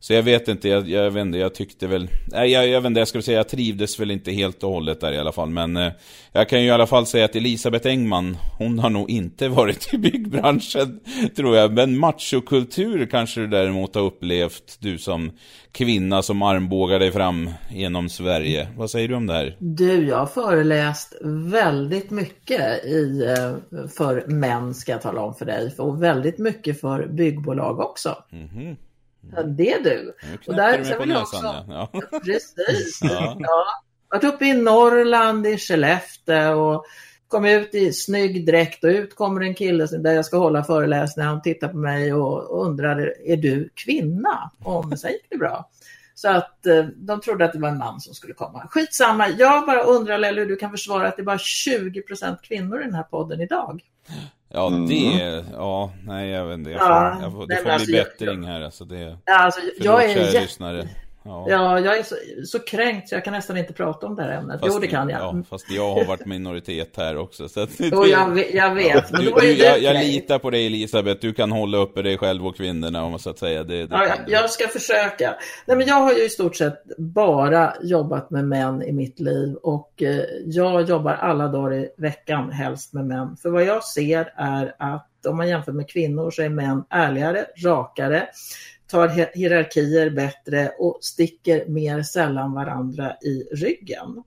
Så jag vet inte, jag, jag vet inte, jag tyckte väl... Nej, jag, jag vet inte, jag skulle säga jag trivdes väl inte helt och hållet där i alla fall. Men eh, jag kan ju i alla fall säga att Elisabeth Engman, hon har nog inte *laughs* varit i byggbranschen, tror jag. Men machokultur kanske du däremot har upplevt, du som kvinna som armbågar dig fram genom Sverige. Vad säger du om det här? Du, jag har föreläst väldigt mycket i, eh, för män, ska jag tala om för dig. Och väldigt mycket för byggbolag också. Mm -hmm. Ja, det är du. Och där så vill jag också... Ja. Precis. *laughs* ja. ja. Varit uppe i Norrland, i Skellefteå och kom ut i snygg dräkt och ut kommer en kille där jag ska hålla föreläsningar. Han tittar på mig och undrar, är du kvinna? Om sig gick det bra. Så att eh, de trodde att det var en man som skulle komma. Skitsamma, jag bara undrar Lelle hur du kan försvara att det är bara 20% kvinnor i den här podden idag. Ja, mm. det, ja, nej jag vet inte. Jag får, ja, jag får, det får alltså, bli bättring här alltså. Det, alltså, jag är jätte... lyssnare. Ja. ja, jag är så, så kränkt så jag kan nästan inte prata om det här ämnet. Fast, jo, det kan jag. Ja, fast jag har varit minoritet här också. Så att, jo, jag, jag vet. Men du, du, jag, jag litar på dig Elisabeth. Du kan hålla uppe dig själv och kvinnorna om så att säga. Det, det ja, jag ska försöka. Nej, men jag har ju i stort sett bara jobbat med män i mitt liv och eh, jag jobbar alla dagar i veckan helst med män. För vad jag ser är att om man jämför med kvinnor så är män ärligare, rakare, tar hierarkier bättre och sticker mer sällan varandra i ryggen.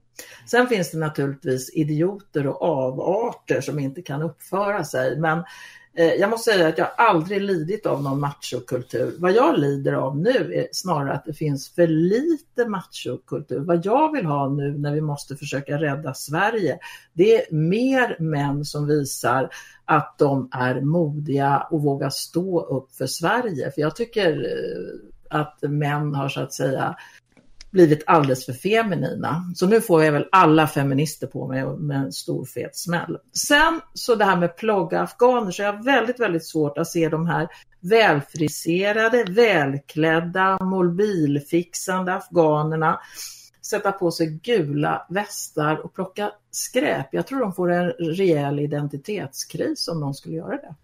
Sen finns det naturligtvis idioter och avarter som inte kan uppföra sig, men Eh, jag måste säga att jag aldrig lidit av någon machokultur. Vad jag lider av nu är snarare att det finns för lite machokultur. Vad jag vill ha nu när vi måste försöka rädda Sverige, det är mer män som visar att de är modiga och vågar stå upp för Sverige. För jag tycker eh, att män har så att säga blivit alldeles för feminina. Så nu får jag väl alla feminister på mig med en stor fet smäll. Sen så det här med plogga afghaner så jag har väldigt, väldigt svårt att se de här välfriserade, välklädda, mobilfixande afghanerna sätta på sig gula västar och plocka skräp. Jag tror de får en rejäl identitetskris om de skulle göra det.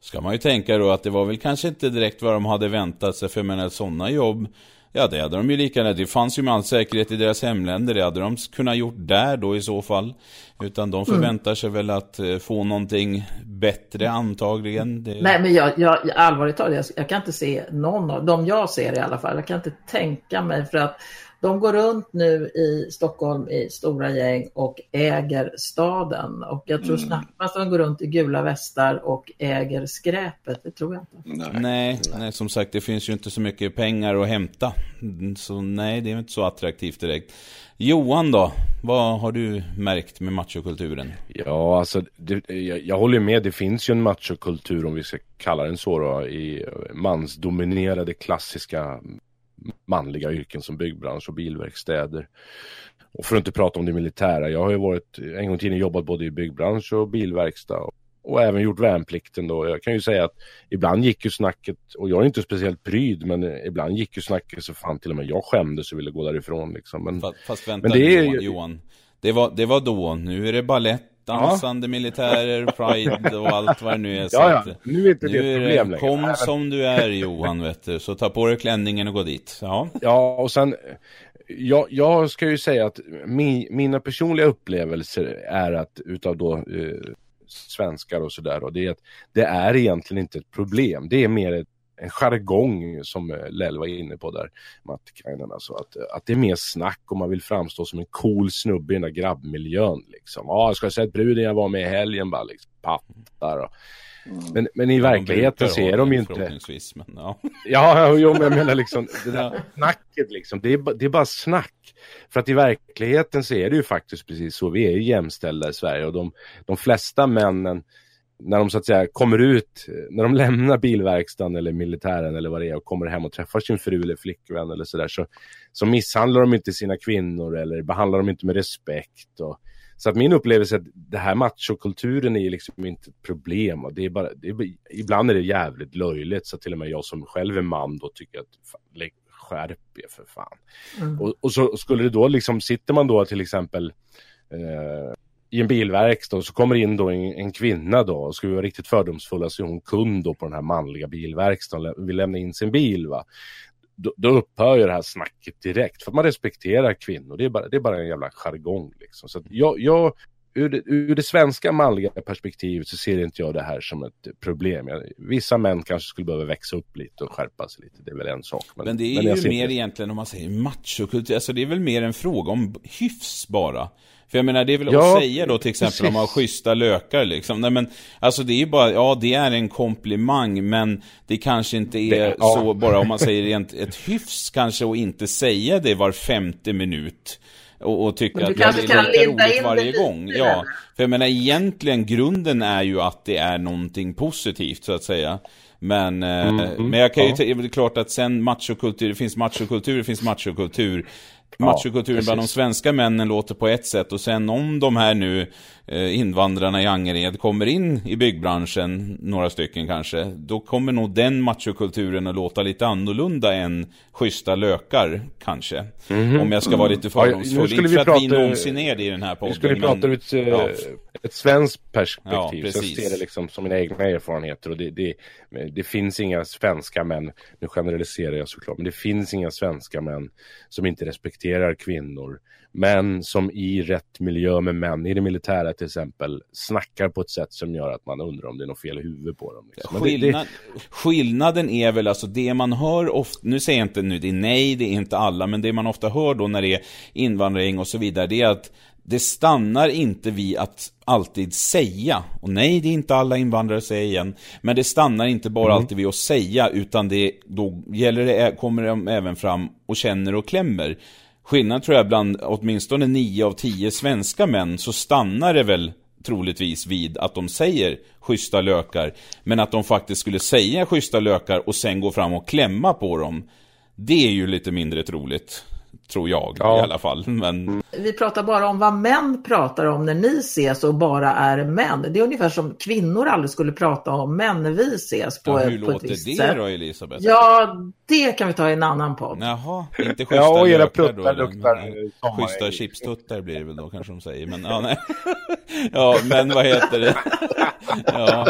Ska man ju tänka då att det var väl kanske inte direkt vad de hade väntat sig, för jag menar sådana jobb Ja, det hade de ju lika gärna. Det fanns ju med all säkerhet i deras hemländer. Det hade de kunnat gjort där då i så fall. Utan de mm. förväntar sig väl att eh, få någonting bättre antagligen. Det... Nej, men jag, jag, allvarligt talat, jag, jag kan inte se någon av de jag ser i alla fall. Jag kan inte tänka mig för att de går runt nu i Stockholm i stora gäng och äger staden. Och jag tror mm. knappast de går runt i gula västar och äger skräpet. Det tror jag inte. Nej. nej. Nej, som sagt det finns ju inte så mycket pengar att hämta. Så nej, det är inte så attraktivt direkt. Johan då? Vad har du märkt med machokulturen? Ja, alltså det, jag, jag, håller med. Det finns ju en machokultur om vi ska kalla den så då i mansdominerade klassiska manliga yrken som byggbransch och bilverkstäder. Och för att inte prata om det militära, jag har ju varit en gång i tiden jobbat både i byggbransch och bilverkstad och, även gjort värnplikten då. Jag kan ju säga att ibland gick ju snacket, och jag är inte speciellt pryd, men ibland gick ju snacket så fan till och med jag skämdes och ville gå därifrån liksom. Men, fast, fast vänta men det är Johan, Johan. Det var, det var då, nu är det ballett dansande ja. militärer, pride och allt vad det nu är. Ja, ja. Nu är inte nu det ett problem längre. Kom som du är Johan, vet du. Så ta på dig klänningen och gå dit. Ja, ja och sen jag, jag ska ju säga att mi, mina personliga upplevelser är att utav då eh, svenskar och sådär, det är att det är egentligen inte ett problem. Det är mer ett en jargong som eh, Lell var inne på där, Mattikainen, alltså att, att det är mer snack om man vill framstå som en cool snubbe i den där grabbmiljön liksom. Ja, jag ska ha sett bruden jag var med i helgen bara liksom, pattar och Mm. Men, men i verkligheten ser de ju inte... Men, *laughs* ja. ja, jo, men jag menar liksom, det där snacket liksom, det är, det är bara snack. För att i verkligheten så är det ju faktiskt precis så, vi är ju jämställda i Sverige och de, de flesta männen när de så att säga kommer ut, när de lämnar bilverkstaden eller militären eller vad det är och kommer hem och träffar sin fru eller flickvän eller sådär så, så misshandlar de inte sina kvinnor eller behandlar dem inte med respekt. Och, så att min upplevelse är att det här machokulturen är liksom inte ett problem. Och det är bara, det är, ibland är det jävligt löjligt så till och med jag som själv är man då tycker att fan, skärp er för fan. Mm. Och, och, så skulle det då liksom, sitter man då till exempel eh, i en bilverkstad och så kommer in då en, en kvinna då och ska vi vara riktigt fördomsfulla så är hon kund då på den här manliga bilverkstaden och vill lämna in sin bil va. Då, då upphör ju det här snacket direkt för att man respekterar kvinnor. Det är bara, det är bara en jävla jargong liksom. Så jag, jag ur, det, ur det svenska manliga perspektivet så ser inte jag det här som ett problem. Jag, vissa män kanske skulle behöva växa upp lite och skärpa sig lite. Det är väl en sak. Men, men det är men ju mer inte... egentligen om man säger machokultur. Alltså det är väl mer en fråga om hyfs bara. För jag menar, det är väl ja, att säga då till exempel precis. om man har schyssta lökar liksom. Nej men, alltså det är ju bara, ja det är en komplimang, men det kanske inte är det, ja. så bara om man säger rent ett hyfs kanske och inte säga det var femte minut. Och, och tycka att ja, det låter roligt varje gång. Ja, för jag menar egentligen grunden är ju att det är någonting positivt så att säga. Men, eh, mm, mm, men jag kan ju, ja. det är klart att sen machokultur, det finns machokultur, det finns machokultur machokulturen ja, bland de svenska männen låter på ett sätt och sen om de här nu eh, invandrarna i Angered kommer in i byggbranschen, några stycken kanske, då kommer nog den machokulturen att låta lite annorlunda än schyssta lökar, kanske. Mm -hmm. Om jag ska vara lite fördomsfull. Ja, inte för att vi någonsin är det i den här podden. Nu skulle vi prata ur ett, ja. Ett svenskt perspektiv Ja, så jag ser det liksom som mina egna erfarenheter och det, det, det finns inga svenska män, nu generaliserar jag såklart, men det finns inga svenska män som inte respekterar kvinnor. Men som i rätt miljö med män, i det militära till exempel, snackar på ett sätt som gör att man undrar om det är något fel i huvudet på dem. Liksom. Men det- Skillnad, skillnaden är väl alltså det man hör ofta, nu säger jag inte nu det är nej, det är inte alla, men det man ofta hör då när det är invandring och så vidare, det är att det stannar inte vid att alltid säga, och nej det är inte alla invandrare säger igen, men det stannar inte bara alltid vid att säga, utan det, då gäller det, kommer de även fram och känner och klämmer. Skillnaden tror jag bland åtminstone 9 av 10 svenska män så stannar det väl troligtvis vid att de säger schyssta lökar. Men att de faktiskt skulle säga schyssta lökar och sen gå fram och klämma på dem. Det är ju lite mindre troligt. Tror jag Ja. i alla fall. Men Vi pratar bara om vad män pratar om när ni ses och bara är män. Det är ungefär som kvinnor aldrig skulle prata om män när vi ses på, ja, hur på ett låter visst det sätt. då Elisabeth? Ja, det kan vi ta i en annan podd. Jaha, inte schyssta Ja, och era pluttar då? luktar, eh. Schyssta chipstuttar blir det väl då kanske de säger. Men ja, nej. *laughs* ja, men vad heter det? *laughs* ja,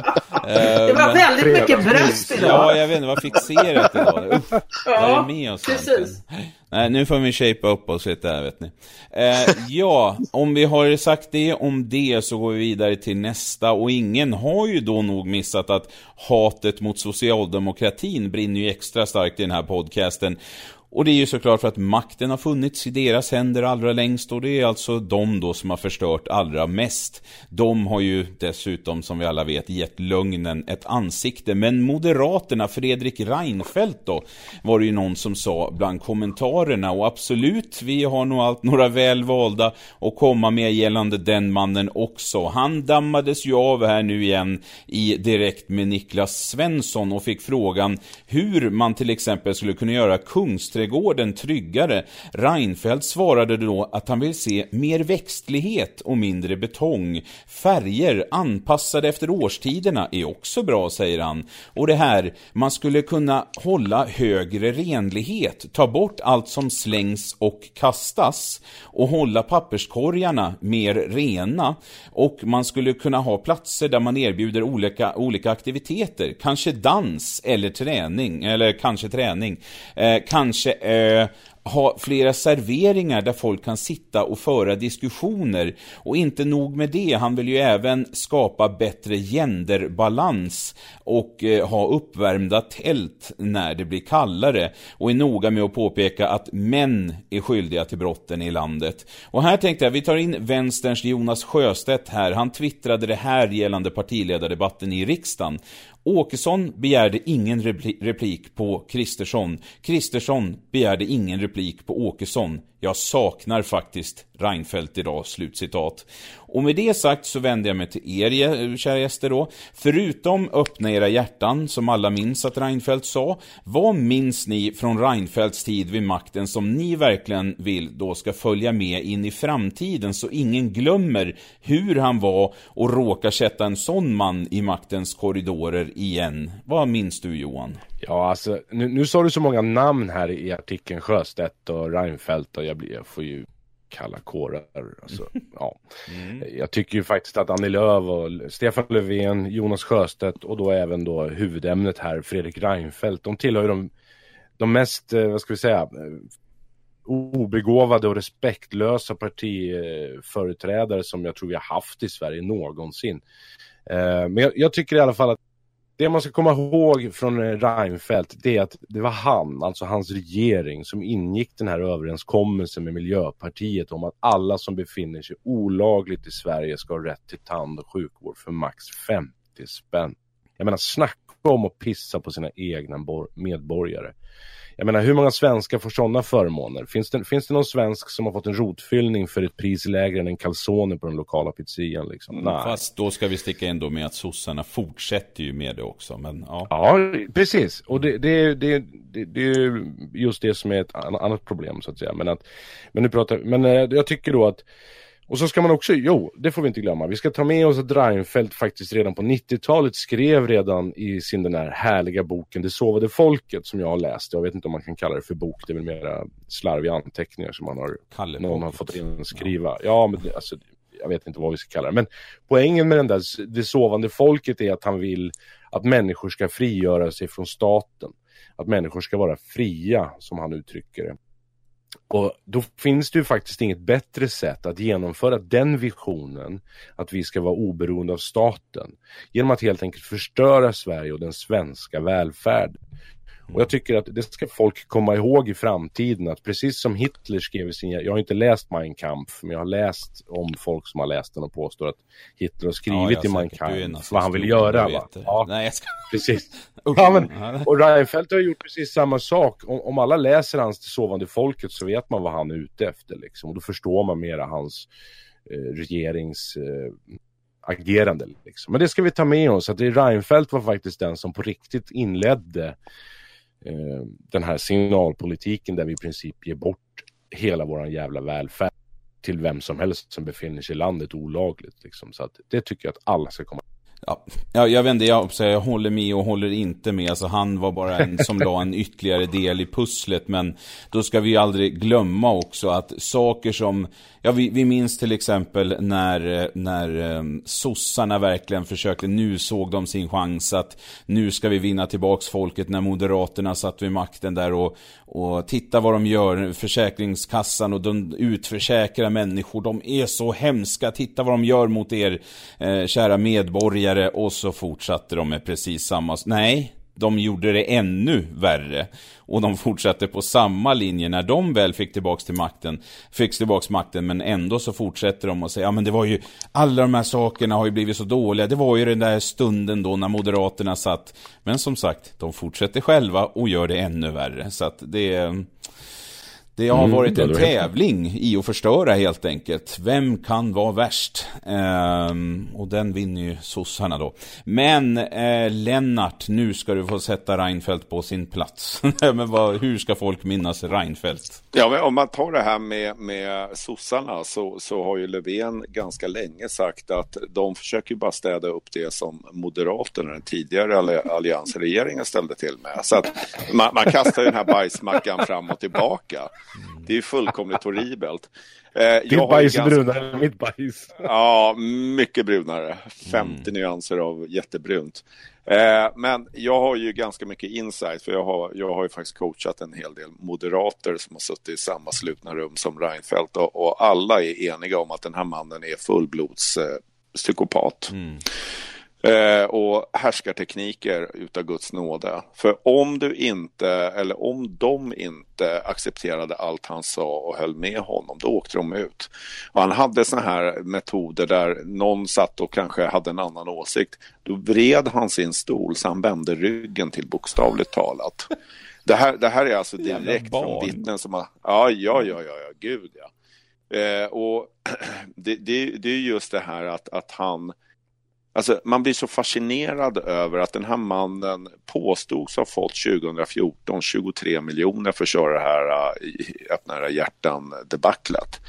eh, Det var men- väldigt mycket bröst idag. Ja, jag vet inte, vad fixerat idag. Uff, är det med oss precis. egentligen? Nej, nu får vi shapea upp oss lite här, vet ni. Eh, ja, om vi har sagt det om det så går vi vidare till nästa. Och ingen har ju då nog missat att hatet mot socialdemokratin brinner ju extra starkt i den här podcasten. Och det är ju såklart för att makten har funnits i deras händer allra längst och det är alltså de då som har förstört allra mest. De har ju dessutom, som vi alla vet, gett lögnen ett ansikte. Men Moderaterna, Fredrik Reinfeldt då, var det ju någon som sa bland kommentarerna. Och absolut, vi har nog allt några väl valda att komma med gällande den mannen också. Han dammades ju av här nu igen i Direkt med Niklas Svensson och fick frågan hur man till exempel skulle kunna göra Kungsträdgården tryggare. Reinfeldt svarade då att han vill se mer växtlighet och mindre betong. Färger anpassade efter årstiderna är också bra, säger han. Och det här, man skulle kunna hålla högre renlighet, ta bort allt som slängs och kastas och hålla papperskorgarna mer rena. Och man skulle kunna ha platser där man erbjuder olika, olika aktiviteter, kanske dans eller träning, eller kanske träning, eh, kanske eh, ha flera serveringar där folk kan sitta och föra diskussioner. Och inte nog med det, han vill ju även skapa bättre genderbalans och eh, ha uppvärmda tält när det blir kallare. Och är noga med att påpeka att män är skyldiga till brotten i landet. Och här tänkte jag, vi tar in vänsterns Jonas Sjöstedt här. Han twittrade det här gällande partiledardebatten i riksdagen. Åkesson begärde ingen repli- replik på Kristersson. Kristersson begärde ingen replik på Åkesson. Jag saknar faktiskt Reinfeldt idag, slutcitat. Och med det sagt så vänder jag mig till er, kära gäster då. Förutom öppna era hjärtan, som alla minns att Reinfeldt sa, vad minns ni från Reinfeldts tid vid makten som ni verkligen vill då ska följa med in i framtiden så ingen glömmer hur han var och råkar sätta en sån man i maktens korridorer igen? Vad minns du Johan? Ja, alltså, nu, nu sa du så många namn här i artikeln, Sjöstedt och Reinfeldt och jag, blir, jag får ju kalla kårar. Alltså, *laughs* ja. Jag tycker ju faktiskt att Annie Lööf och Stefan Löfven, Jonas Sjöstedt och då även då huvudämnet här, Fredrik Reinfeldt, de tillhör ju de, de mest, eh, vad ska vi säga, eh, obegåvade och respektlösa partiföreträdare som jag tror vi har haft i Sverige någonsin. Eh, Men jag, jag tycker i alla fall att det man ska komma ihåg från eh, Reinfeldt, det är att det var han, alltså hans regering, som ingick den här överenskommelsen med Miljöpartiet om att alla som befinner sig olagligt i Sverige ska ha rätt till tand och sjukvård för max 50 spänn. Jag menar, snacka om att pissa på sina egna medborgare. Jag menar, hur många svenskar får sådana förmåner? Finns det, finns det någon svensk som har fått en rotfyllning för ett pris lägre än en calzone på den lokala pizzerian? Liksom? Nej. Fast då ska vi sticka in då med att sossarna fortsätter ju med det också, men ja. Ja, precis. Och det, det, det, det, det är ju just det som är ett an- annat problem så att säga. Men, att, men, nu pratar, men eh, jag tycker då att och så ska man också, jo, det får vi inte glömma. Vi ska ta med oss att Reinfeldt faktiskt redan på 90-talet skrev redan i sin den här härliga boken Det sovade folket som jag har läst. Jag vet inte om man kan kalla det för bok, det är väl mera slarviga anteckningar som man har, Kalle någon har fått in skriva. Ja, men det, alltså, jag vet inte vad vi ska kalla det. Men poängen med den där, det sovande folket är att han vill att människor ska frigöra sig från staten. Att människor ska vara fria, som han uttrycker det. Och då finns det ju faktiskt inget bättre sätt att genomföra den visionen, att vi ska vara oberoende av staten, genom att helt enkelt förstöra Sverige och den svenska välfärden. Och jag tycker att det ska folk komma ihåg i framtiden att precis som Hitler skrev i sin, jag har inte läst Mein Kampf, men jag har läst om folk som har läst den och påstår att Hitler har skrivit ja, i Mein Kampf vad han vill göra. Va? Ja, Nej, jag ska... precis. *laughs* ja, men, och Reinfeldt har gjort precis samma sak. Om, om alla läser hans Det sovande folket så vet man vad han är ute efter liksom. Och då förstår man mera hans eh, regerings eh, agerande. Liksom. Men det ska vi ta med oss, att det Reinfeldt var faktiskt den som på riktigt inledde Eh, den här signalpolitiken där vi i princip ger bort hela våran jävla välfärd till vem som helst som befinner sig i landet olagligt. Liksom. Så att det tycker jag att alla ska komma Ja, jag, jag vet inte, jag, jag håller med och håller inte med. Alltså, han var bara en som la en ytterligare del i pusslet. Men då ska vi aldrig glömma också att saker som, ja vi, vi minns till exempel när, eh, när um, sossarna verkligen försökte, nu såg de sin chans att nu ska vi vinna tillbaks folket när Moderaterna satt vid makten där och, och titta vad de gör, Försäkringskassan och de utförsäkrar människor, de är så hemska, titta vad de gör mot er eh, kära medborgare värre och så fortsatte de med precis samma... Nej, de gjorde det ännu värre. Och de fortsatte på samma linje när de väl fick tillbaks till makten. Fick tillbaks makten men ändå så fortsätter de att säga, ja men det var ju, alla de här sakerna har ju blivit så dåliga. Det var ju den där stunden då när Moderaterna satt. Men som sagt, de fortsätter själva och gör det ännu värre. Så att det är... Det har mm, varit en tävling i att förstöra helt enkelt. Vem kan vara värst? Ehm, och den vinner ju sossarna då. Men eh, Lennart, nu ska du få sätta Reinfeldt på sin plats. *laughs* men vad, hur ska folk minnas Reinfeldt? Ja, men om man tar det här med, med sossarna så, så har ju Löfven ganska länge sagt att de försöker bara städa upp det som Moderaterna, den tidigare alliansregeringen ställde till med. Så att man, man kastar ju den här bajsmackan fram och tillbaka. Det är fullkomligt *laughs* horribelt. Eh, Ditt bajs är brunare än mitt bajs. *laughs* Ja, mycket brunare. 50 mm. nyanser av jättebrunt. Eh, men jag har ju ganska mycket insight för jag har, jag har ju faktiskt coachat en hel del moderater som har suttit i samma slutna rum som Reinfeldt och, och alla är eniga om att den här mannen är fullblods eh. Mm eh, och härskartekniker utav Guds nåde. För om du inte, eller om de inte accepterade allt han sa och höll med honom, då åkte de ut. Och han hade såna här metoder där någon satt och kanske hade en annan åsikt. Då vred han sin stol så han vände ryggen till bokstavligt talat. Det här, det här är alltså direkt från vittnen som har... Ja, ja, ja, ja, ja gud ja. Eh, och *clears throat* det, det, det är just det här att, att han Alltså, man blir så fascinerad över att den här mannen påstods ha fått 2014 23 miljoner för att köra det här äh, öppna era hjärtan-debaclet.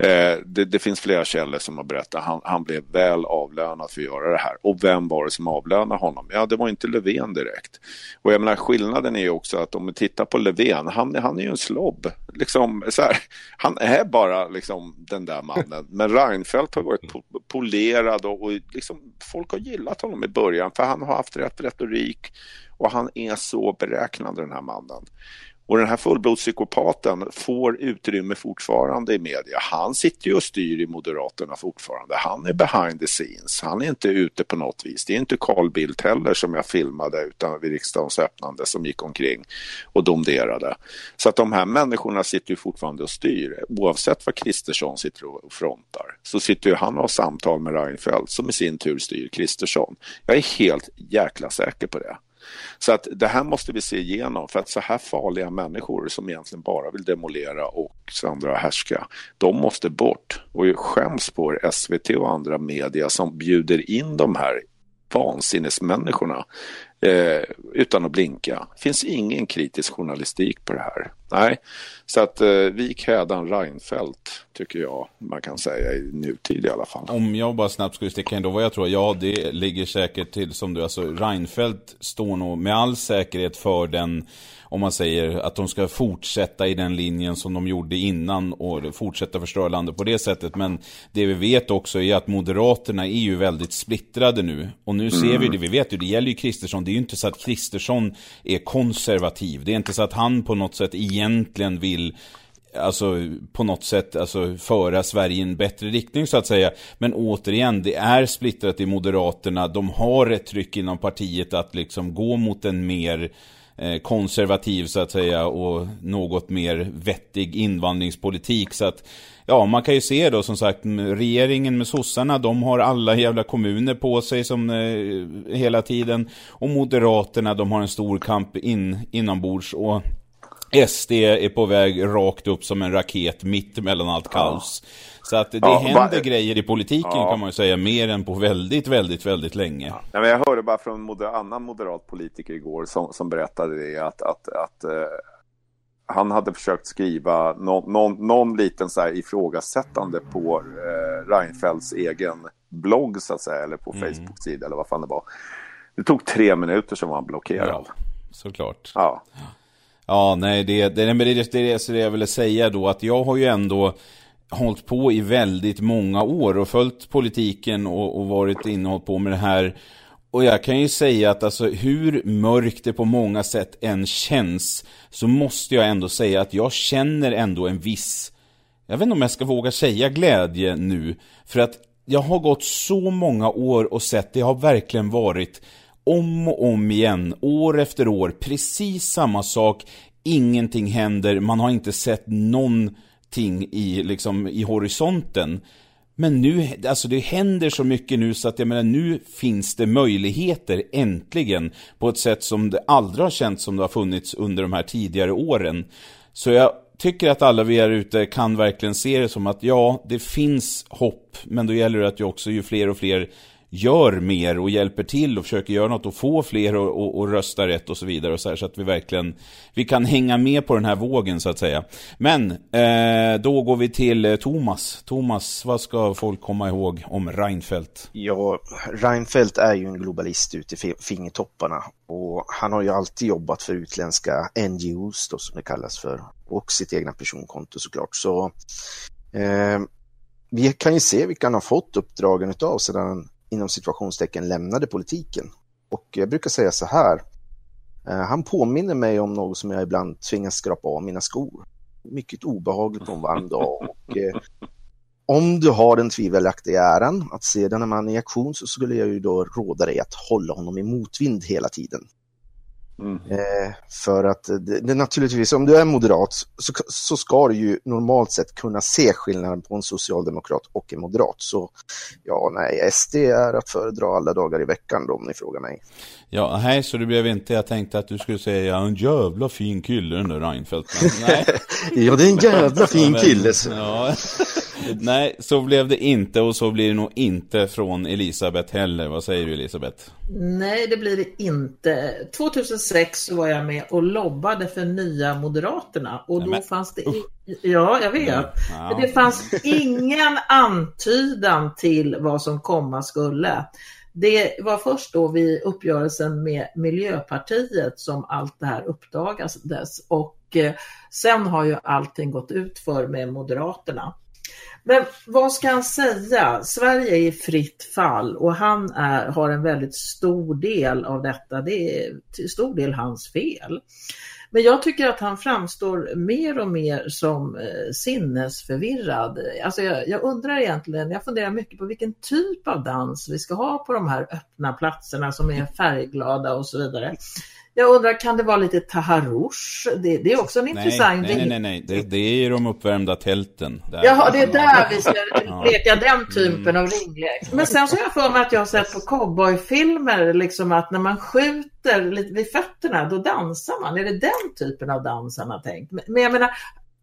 Eh, det, det, finns flera källor som har berättat han, han blev väl avlönad för att göra det här. Och vem var det som avlönade honom? Ja, det var inte Löfven direkt. Och jag menar skillnaden är ju också att om vi tittar på Löfven, han, han är ju en slobb. Liksom, så här, han är bara liksom den där mannen. *laughs* Men Reinfeldt har varit polerad och, och liksom, folk har gillat honom i början för han har haft rätt retorik och han är så beräknande den här mannen. Och den här fullblodspsykopaten får utrymme fortfarande i media. Han sitter ju och styr i Moderaterna fortfarande. Han är behind the scenes. Han är inte ute på något vis. Det är inte Carl Bildt heller som jag filmade utan vid riksdagens öppnande som gick omkring och domderade. Så att de här människorna sitter ju fortfarande och styr. Oavsett vad Kristersson sitter och frontar så sitter ju han och har samtal med Reinfeldt som i sin tur styr Kristersson. Jag är helt jäkla säker på det. Så att det här måste vi se igenom för att så här farliga människor som egentligen bara vill demolera och andra härska, de måste bort. Och jag skäms på SVT och andra media som bjuder in de här vansinnesmänniskorna Eh, utan att blinka. Det finns ingen kritisk journalistik på det här. Nej, så att eh, vik hädan Reinfeldt tycker jag man kan säga i nutid i alla fall. Om jag bara snabbt skulle sticka in då vad jag tror, ja det ligger säkert till som du, alltså Reinfeldt står nog med all säkerhet för den om man säger att de ska fortsätta i den linjen som de gjorde innan och fortsätta förstöra landet på det sättet. Men det vi vet också är att Moderaterna är ju väldigt splittrade nu. Och nu ser vi det, vi vet ju, det gäller ju Kristersson. Det är ju inte så att Kristersson är konservativ. Det är inte så att han på något sätt egentligen vill alltså på något sätt alltså, föra Sverige i en bättre riktning så att säga. Men återigen, det är splittrat i Moderaterna. De har ett tryck inom partiet att liksom gå mot en mer konservativ så att säga och något mer vettig invandringspolitik. Så att ja, man kan ju se då som sagt regeringen med sossarna, de har alla jävla kommuner på sig som eh, hela tiden. Och moderaterna, de har en stor kamp in, inombords och SD är på väg rakt upp som en raket mitt mellan allt kaos. Så att det ja, händer bara... grejer i politiken ja. kan man ju säga, mer än på väldigt, väldigt, väldigt länge. Ja. jag hörde bara från en moder annan moderat politiker igår som, som berättade det, att, att, att uh, han hade försökt skriva någon, någon, någon liten så här ifrågasättande på uh, Reinfeldts egen blogg så att säga, eller på mm. Facebook-sida eller vad fan det var. Det tog tre minuter som var han blockerad. Ja, såklart. Ja. Ja, nej, det, det, det, det, det det jag ville säga då, att jag har ju ändå hållit på i väldigt många år och följt politiken och, och varit inne och hållit på med det här. Och jag kan ju säga att alltså hur mörkt det på många sätt än känns så måste jag ändå säga att jag känner ändå en viss, jag vet inte om jag ska våga säga glädje nu, för att jag har gått så många år och sett, det har verkligen varit om och om igen, år efter år, precis samma sak, ingenting händer, man har inte sett någon ting i, liksom, i horisonten. Men nu, alltså det händer så mycket nu så att jag menar nu finns det möjligheter äntligen på ett sätt som det aldrig har känts som det har funnits under de här tidigare åren. Så jag tycker att alla vi är ute kan verkligen se det som att ja, det finns hopp, men då gäller det att ju också ju fler och fler gör mer och hjälper till och försöker göra något och få fler att rösta rätt och så vidare och så, här, så att vi verkligen vi kan hänga med på den här vågen så att säga. Men eh, då går vi till eh, Thomas. Thomas, vad ska folk komma ihåg om Reinfeldt? Ja, Reinfeldt är ju en globalist ut i fingertopparna och han har ju alltid jobbat för utländska NGOs då som det kallas för och sitt egna personkonto såklart. Så eh, vi kan ju se vilka han har fått uppdragen utav sedan inom situationstecken lämnade politiken. Och jag brukar säga så här, eh, han påminner mig om något som jag ibland tvingas skrapa av mina skor. Mycket obehagligt på en varm dag. Och, eh, om du har den tvivelaktiga äran att se denna man i aktion så skulle jag ju då råda dig att hålla honom i motvind hela tiden. Mm. Eh, för att det, det, naturligtvis, om du är moderat så, så ska du ju normalt sett kunna se skillnaden på en socialdemokrat och en moderat. Så ja, nej, SD är att föredra alla dagar i veckan då, om ni frågar mig. Ja, nej, så det blev inte, jag tänkte att du skulle säga en jävla fin kille den där Reinfeldt. nej. *laughs* ja, det är en jävla *laughs* fin kille. Så. Ja. *laughs* *laughs* nej, så blev det inte och så blir det nog inte från Elisabeth heller. Vad säger du Elisabeth? Nej, det blir det inte. 2006 så var jag med och lobbade för Nya Moderaterna och då fanns det... Ja, jag vet. Ja. Det fanns ingen antydan till vad som komma skulle. Det var först då vid uppgörelsen med Miljöpartiet som allt det här uppdagades och eh, sen har ju allting gått ut för med Moderaterna. Men vad ska han säga? Sverige är i fritt fall och han är, har en väldigt stor del av detta. Det är till stor del hans fel. Men jag tycker att han framstår mer och mer som eh, sinnesförvirrad. Alltså jag, jag, undrar egentligen, jag funderar mycket på vilken typ av dans vi ska ha på de här öppna platserna som är färgglada och så vidare. Jag undrar, kan det vara lite taharush? Det, det är också en nej, intressant... Nej, nej, nej, nej. Det, det är ju de uppvärmda tälten. Där. Jaha, det är där vi ska *laughs* leka den typen mm. av ringlek. Men sen så har jag för mig att jag har sett på cowboyfilmer, liksom att när man skjuter lite vid fötterna, då dansar man. Är det den typen av dans han har tänkt? Men jag menar,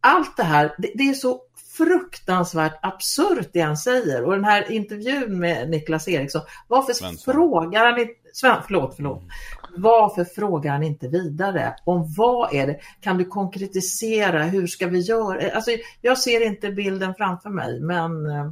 allt det här, det, det, är så fruktansvärt absurt det han säger. Och den här intervjun med Niklas Eriksson, varför Svensson. frågar han inte, Sven, förlåt, förlåt. Varför frågar han inte vidare om vad är det? Kan du konkretisera? Hur ska vi göra? Alltså, jag ser inte bilden framför mig, men eh,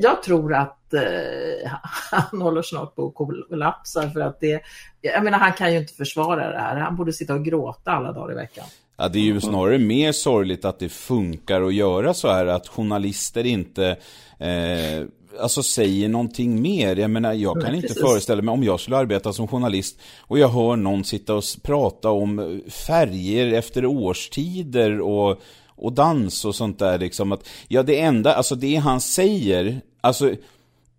jag tror att eh, *laughs* han håller snart på att kollapsa för att det, jag menar han kan ju inte försvara det här. Han borde sitta och gråta alla dagar i veckan. Ja, det är ju snarare mer sorgligt att det funkar att göra så här, att journalister inte eh, alltså säger någonting mer. Jag menar, jag kan Nej, inte precis. föreställa mig om jag skulle arbeta som journalist och jag hör någon sitta och prata om färger efter årstider och, och dans och sånt där liksom. Att, ja, det enda, alltså det han säger, alltså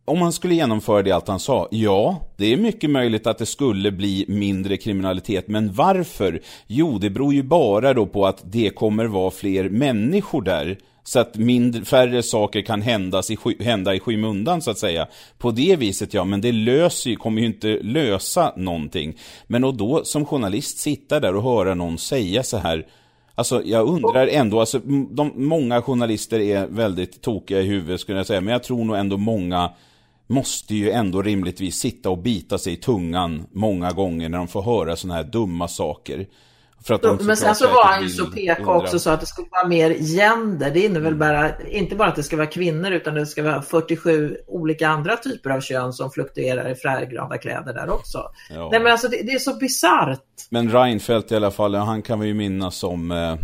om man skulle genomföra det allt han sa, ja, det är mycket möjligt att det skulle bli mindre kriminalitet. Men varför? Jo, det beror ju bara då på att det kommer vara fler människor där. Så att mindre, färre saker kan händas i, hända i skymundan så att säga. På det viset ja, men det löser, kommer ju inte lösa någonting. Men och då som journalist sitta där och höra någon säga så här Alltså jag undrar ändå, alltså de, många journalister är väldigt tokiga i huvudet skulle jag säga, men jag tror nog ändå många måste ju ändå rimligtvis sitta och bita sig i tungan många gånger när de får höra sådana här dumma saker. Men sen så var han ju så PK också så att det skulle vara mer gender. Det innebär väl bara, inte bara att det ska vara kvinnor utan det ska vara 47 olika andra typer av kön som fluktuerar i färgglada kläder där också. Ja. Nej men alltså det, det är så bisarrt. Men Reinfeldt i alla fall, han kan vi ju minnas som eh,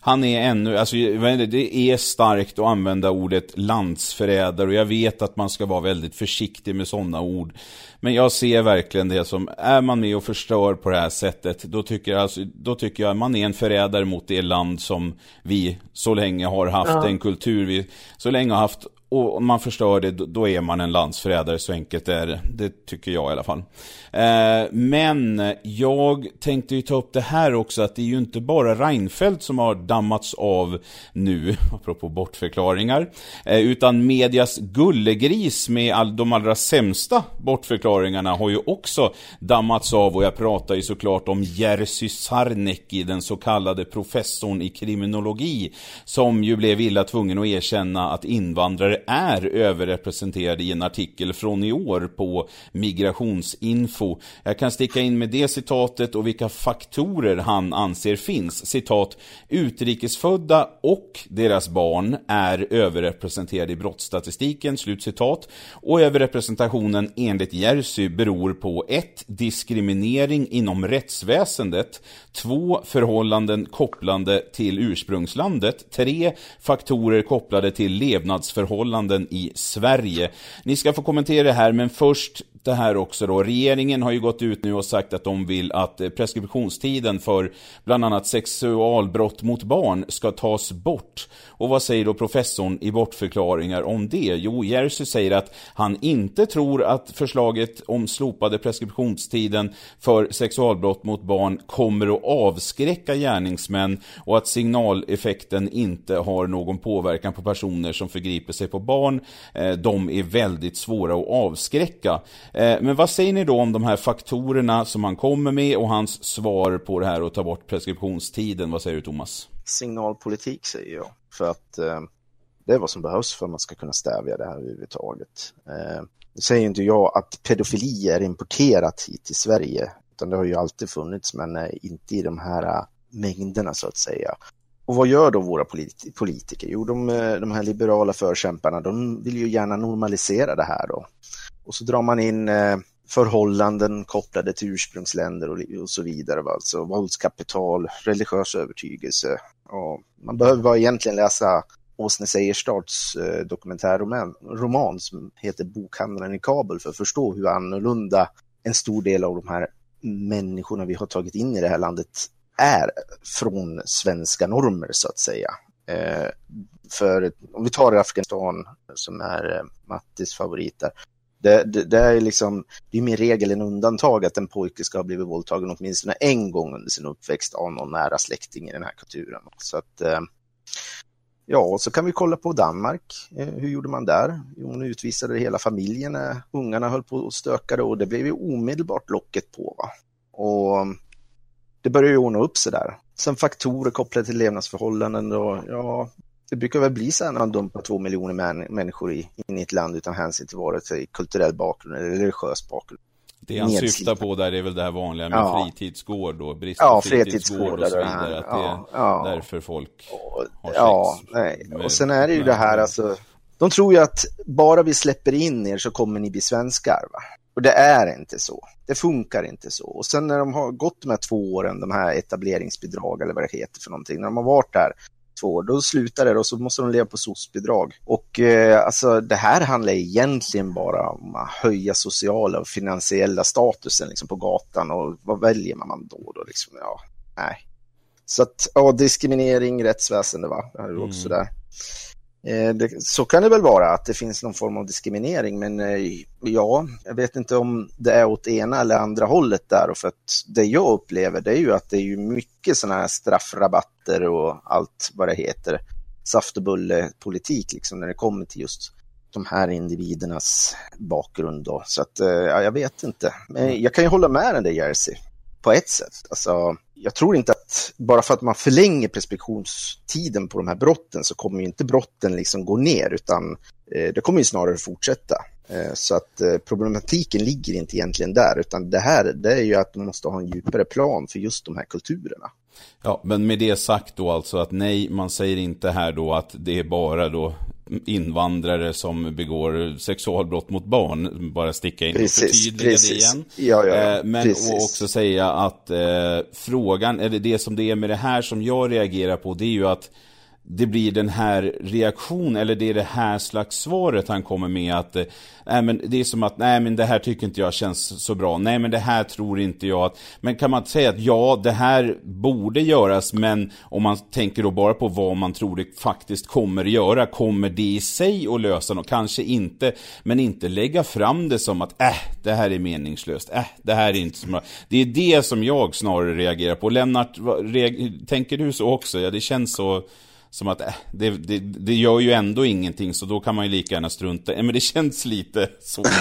han är ännu, alltså det är starkt att använda ordet landsförrädare och jag vet att man ska vara väldigt försiktig med sådana ord. Men jag ser verkligen det som, är man med och förstör på det här sättet, då tycker jag, alltså, då tycker jag man är en förrädare mot det land som vi så länge har haft, ja. en kultur vi så länge har haft och om man förstör det, då är man en landsförrädare, så enkelt är det. Det tycker jag i alla fall. Eh, men jag tänkte ju ta upp det här också, att det är ju inte bara Reinfeldt som har dammats av nu, *laughs* apropå bortförklaringar, eh, utan medias gullegris med all, de allra sämsta bortförklaringarna har ju också dammats av och jag pratar ju såklart om Jerzy Sarnecki, den så kallade professorn i kriminologi, som ju blev illa tvungen att erkänna att invandrare är överrepresenterade i en artikel från i år på Migrationsinfo. Jag kan sticka in med det citatet och vilka faktorer han anser finns. Citat, utrikesfödda och deras barn är överrepresenterade i brottsstatistiken, slutcitat. Och överrepresentationen enligt Jersey beror på 1. Diskriminering inom rättsväsendet 2. Förhållanden kopplande till ursprungslandet 3. Faktorer kopplade till levnadsförhållanden i Sverige. Ni ska få kommentera det här, men först det här också då. Regeringen har ju gått ut nu och sagt att de vill att eh, preskriptionstiden för bland annat sexualbrott mot barn ska tas bort. Och vad säger då professorn i bortförklaringar om det? Jo, Jerzy säger att han inte tror att förslaget om slopade preskriptionstiden för sexualbrott mot barn kommer att avskräcka gärningsmän och att signaleffekten inte har någon påverkan på personer som förgriper sig på barn. Eh, de är väldigt svåra att avskräcka. Eh, men vad säger ni då om de de här faktorerna som han kommer med och hans svar på det här att ta bort preskriptionstiden? Vad säger du Thomas? Signalpolitik säger jag. För att eh, det är vad som behövs för att man ska kunna stävja det här överhuvudtaget. Eh, nu säger inte jag att pedofili är importerat hit till Sverige, utan det har ju alltid funnits, men eh, inte i de här eh, mängderna så att säga. Och vad gör då våra polit politiker? Jo, de, eh, de här liberala förkämparna, de vill ju gärna normalisera det här då. Och så drar man in eh, förhållanden kopplade till ursprungsländer och, och så vidare. Alltså våldskapital, religiös övertygelse. Och man behöver bara egentligen läsa Åsne Seierstads eh, dokumentärroman roman som heter Bokhandlaren i kabel för att förstå hur annorlunda en stor del av de här människorna vi har tagit in i det här landet är från svenska normer så att säga. Eh, för om vi tar Afghanistan som är eh, Mattis favorit där, det, det, det, är liksom, det är mer regel än undantag att en pojke ska ha blivit våldtagen åtminstone en gång under sin uppväxt av någon nära släkting i den här kulturen. Så att, eh, ja, och så kan vi kolla på Danmark. Eh, hur gjorde man där? Jo, utvisade hela familjen när ungarna höll på och stökade och det blev ju omedelbart locket på. Va? Och det började ju ordna upp sig där. Sen faktorer kopplade till levnadsförhållanden och ja, det brukar väl bli så här när man dumpar två miljoner män, människor i, in i ett land utan hänsyn till vare sig kulturell bakgrund eller religiös bakgrund. Det han Nedslitna. syftar på där är väl det här vanliga med Ja. fritidsgård och brist Ja, på fritidsgård och så vidare. Att det Ja, ja. är därför folk har sex. Ja, nej. och sen är det ju det här alltså, de tror ju att bara vi släpper in er så kommer ni bli svenskar. Va? Och det är inte så. Det funkar inte så. Och sen när de har gått de här två åren, de här etableringsbidrag eller vad det heter för någonting, när de har varit där två då slutar det och så måste de leva på SOS-bidrag. Och eh, alltså det här handlar egentligen bara om att höja sociala och finansiella statusen liksom, på gatan och vad väljer man då? då liksom? Ja, nej. Så att, ja, diskriminering, rättsväsende, va? Det här är också där. Eh, det, så kan det väl vara, att det finns någon form av diskriminering, men eh, ja, jag vet inte om det är åt ena eller andra hållet där. Och för att det jag upplever, det är ju att det är ju mycket sådana här straffrabatter och allt vad det heter, saft och bulle-politik, liksom, när det kommer till just de här individernas bakgrund. Då. Så att, eh, ja, jag vet inte. Men jag kan ju hålla med dig, Jersey, på ett sätt. Alltså, jag tror inte att bara för att man förlänger preskriptionstiden på de här brotten så kommer ju inte brotten liksom gå ner, utan eh, det kommer ju snarare fortsätta. Eh, så att eh, problematiken ligger inte egentligen där, utan det här det är ju att man måste ha en djupare plan för just de här kulturerna. Ja, men med det sagt då alltså att nej, man säger inte här då att det är bara då invandrare som begår sexualbrott mot barn. Bara sticka in och Precis, förtydliga precis. det igen. Ja, ja, Eh, Men precis. och också säga att eh, frågan, eller det som det är med det här som jag reagerar på, det är ju att det blir den här reaktionen, eller det är det här slags svaret han kommer med att eh, nej, men det är som att nej men det här tycker inte jag känns så bra, nej men det här tror inte jag att, men kan man inte säga att ja det här borde göras men om man tänker då bara på vad man tror det faktiskt kommer göra, kommer det i sig att lösa något? Kanske inte, men inte lägga fram det som att äh, det här är meningslöst, äh, det här är inte så bra. Det är det som jag snarare reagerar på. Lennart, vad- reager, tänker du så också? Ja, det känns så som att äh, det, det, det gör ju ändå ingenting så då kan man ju lika gärna strunta äh, Men det känns lite så. *laughs*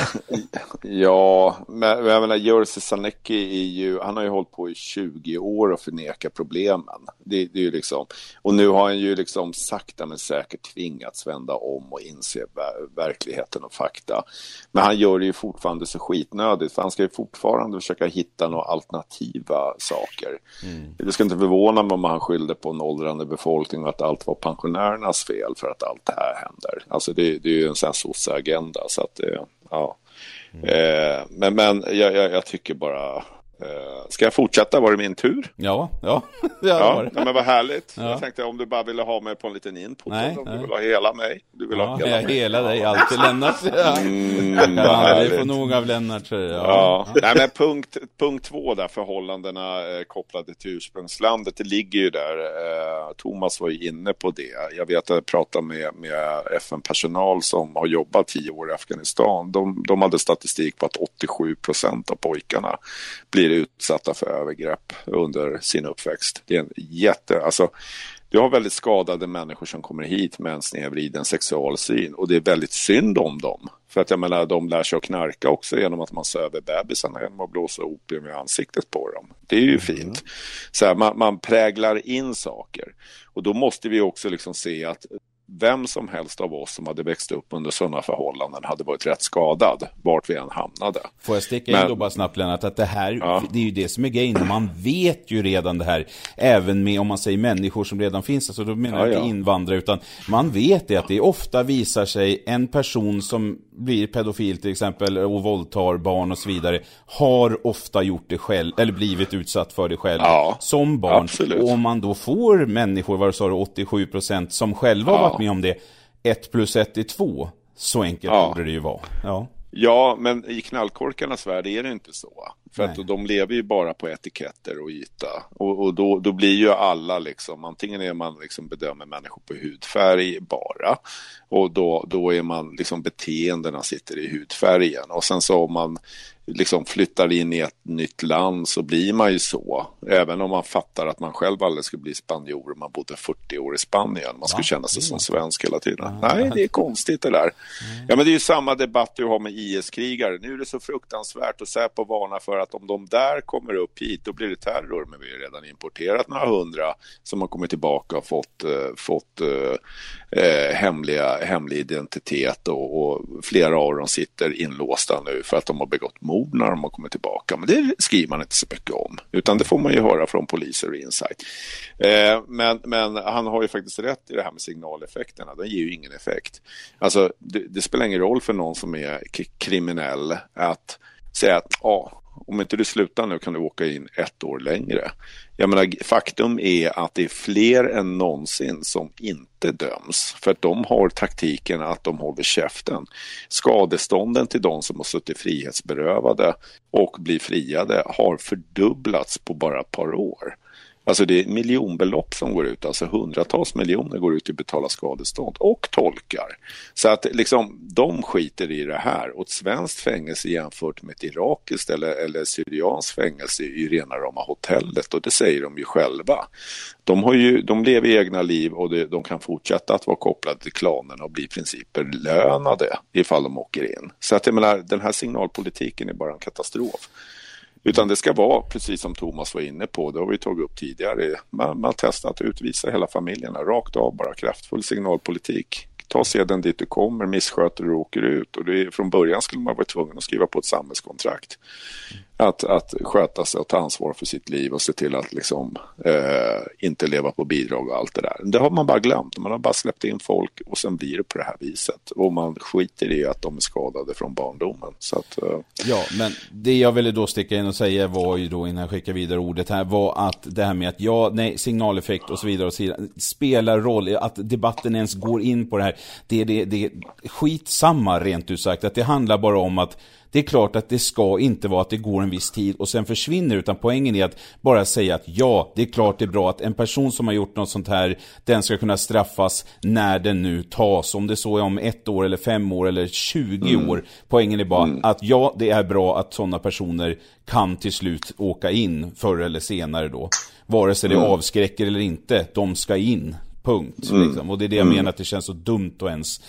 Ja, men men jag menar Jerzy Sarnecki är ju, han har ju hållit på i 20 år och förneka problemen. Det, det är ju liksom, och nu har han ju liksom sakta men säkert tvingats vända om och inse ver- verkligheten och fakta. Men han gör det ju fortfarande så skitnödigt, för han ska ju fortfarande försöka hitta några alternativa saker. Det ska inte förvåna mig om han skyllde på en åldrande befolkning och att allt var pensionärernas fel för att allt det här händer. Alltså det, det är ju en sån här sosseagenda så att det, ja. Eh, men men jag, jag, jag tycker bara, eh, ska jag fortsätta? Var det min tur? Ja, ja. *laughs* Ja, ja men vad härligt. Ja. Jag tänkte om du bara ville ha mig på en liten input, Nej, om nej. du vill ha hela mig. Du vill Ja, ha hela hela, mig. hela dig, alltid Lennart. Ja. Mm, Jag aldrig få nog av Lennart. Ja. Ja, nej men punkt, punkt två där, förhållandena eh, kopplade till ursprungslandet, det ligger ju där. Eh, Thomas var ju inne på det. Jag vet att jag pratade med, med FN-personal som har jobbat tio år i Afghanistan. De, de hade statistik på att 87 procent av pojkarna blir utsatta för övergrepp under sin uppväxt. Det är en jätte, alltså du har väldigt skadade människor som kommer hit med en snedvriden sexualsyn och det är väldigt synd om dem. För att jag menar, de lär sig att knarka också genom att man söver bebisarna genom att blåsa opium i ansiktet på dem. Det är ju fint. Så här, man, man präglar in saker. Och då måste vi också liksom se att vem som helst av oss som hade växt upp under sådana förhållanden hade varit rätt skadad, vart vi än hamnade. Får jag sticka in Men- då bara snabbt Lennart, att det här, Ja. det är ju det som är grejen. Man vet ju redan det här, även med om man säger människor som redan finns, alltså då menar jag Ja, inte ja. invandrare, utan man vet det att det ofta visar sig en person som blir pedofil till exempel och våldtar barn och så vidare, har ofta gjort det själv, eller blivit utsatt för det själv, som barn. absolut. Och om man då får människor, vad sa du, 87% som själva Ja. varit med om det, ett plus ett är två. Så enkelt Ja. borde det ju vara. Ja. Ja, men i knallkorkarnas värld är det inte så. För Nej. att de lever ju bara på etiketter och yta. Och, och då, då blir ju alla liksom, antingen är man liksom bedömer människor på hudfärg bara. Och då, då är man liksom beteendena sitter i hudfärgen. Och sen så om man liksom flyttar in i ett nytt land så blir man ju så. Även om man fattar att man själv aldrig skulle bli spanjor om man bodde 40 år i Spanien. Man skulle Va? känna sig som svensk hela tiden. Ja. Nej, det är konstigt det där. Mm. Ja, men det är ju samma debatt du har med IS-krigare. Nu är det så fruktansvärt och Säpo varnar för att om de där kommer upp hit då blir det terror. Men vi har redan importerat några hundra som har kommit tillbaka och fått, uh, fått uh, uh, hemliga, hemlig identitet och, och flera av dem sitter inlåsta nu för att de har begått mord när de har kommit tillbaka. Men det skriver man inte så mycket om, utan det får man ju höra från poliser och Insight. Eh, men, men han har ju faktiskt rätt i det här med signaleffekterna. Den ger ju ingen effekt. Alltså, det, det spelar ingen roll för någon som är kriminell att säga att ja, om inte du slutar nu kan du åka in ett år längre. Jag menar, faktum är att det är fler än någonsin som inte döms för att de har taktiken att de håller käften. Skadestånden till de som har suttit frihetsberövade och blir friade har fördubblats på bara ett par år. Alltså det är miljonbelopp som går ut, alltså hundratals miljoner går ut i betala skadestånd och tolkar. Så att liksom de skiter i det här och ett svenskt fängelse jämfört med ett irakiskt eller, eller syrianskt fängelse är ju rena rama hotellet och det säger de ju själva. De, har ju, de lever egna liv och de, de kan fortsätta att vara kopplade till klanerna och bli i princip belönade ifall de åker in. Så att jag menar, den här signalpolitiken är bara en katastrof. Utan det ska vara, precis som Thomas var inne på, det har vi tagit upp tidigare, man, man testar att utvisa hela familjerna, rakt av bara kraftfull signalpolitik ta sedan dit du kommer, missköter du och åker ut. Och det är, från början skulle man vara tvungen att skriva på ett samhällskontrakt. Att, att sköta sig och ta ansvar för sitt liv och se till att liksom, eh, inte leva på bidrag och allt det där. Det har man bara glömt. Man har bara släppt in folk och sen blir det på det här viset. Och man skiter i att de är skadade från barndomen. Så att, eh... Ja, men det jag ville då sticka in och säga var ju då innan jag skickar vidare ordet här var att det här med att ja, nej, signaleffekt och så vidare och så vidare spelar roll. Att debatten ens går in på det här det, det, det skitsamma rent ut sagt. Att det handlar bara om att det är klart att det ska inte vara att det går en viss tid och sen försvinner utan poängen är att bara säga att ja, det är klart det är bra att en person som har gjort något sånt här den ska kunna straffas när den nu tas. Om det så är om ett år eller fem år eller 20 mm. år. Poängen är bara mm. att ja, det är bra att sådana personer kan till slut åka in förr eller senare då. Vare sig det mm. avskräcker eller inte, de ska in. Punkt. Mm. Liksom. Och det är det jag mm. menar att det känns så dumt att ens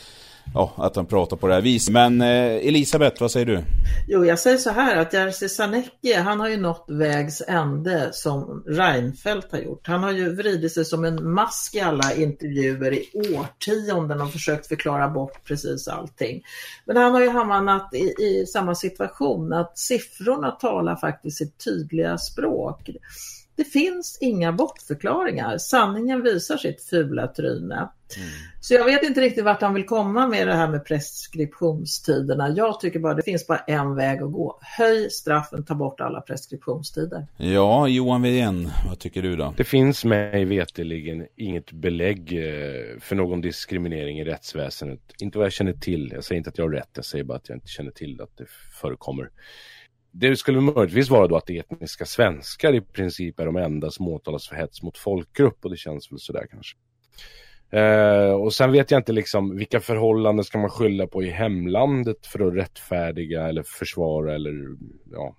ja, att han pratar på det här viset. Men eh, Elisabeth, vad säger du? Jo, jag säger så här att Jerzy Sarnecki, han har ju nått vägs ände som Reinfeldt har gjort. Han har ju vridit sig som en mask i alla intervjuer i årtionden och försökt förklara bort precis allting. Men han har ju hamnat i, i samma situation att siffrorna talar faktiskt sitt tydliga språk. Det finns inga bortförklaringar. Sanningen visar sitt fula tryne. Mm. Så jag vet inte riktigt vart han vill komma med det här med preskriptionstiderna. Jag tycker bara det finns bara en väg att gå. Höj straffen, ta bort alla preskriptionstider. Ja, Johan Widén, vad tycker du då? Det finns mig veteligen inget belägg eh, för någon diskriminering i rättsväsendet. Inte vad jag känner till. Jag säger inte att jag har rätt, jag säger bara att jag inte känner till att det förekommer det skulle möjligtvis vara då att etniska svenskar i princip är de enda som åtalas för hets mot folkgrupp och det känns väl sådär kanske. Eh, och sen vet jag inte liksom vilka förhållanden ska man skylla på i hemlandet för att rättfärdiga eller försvara eller ja.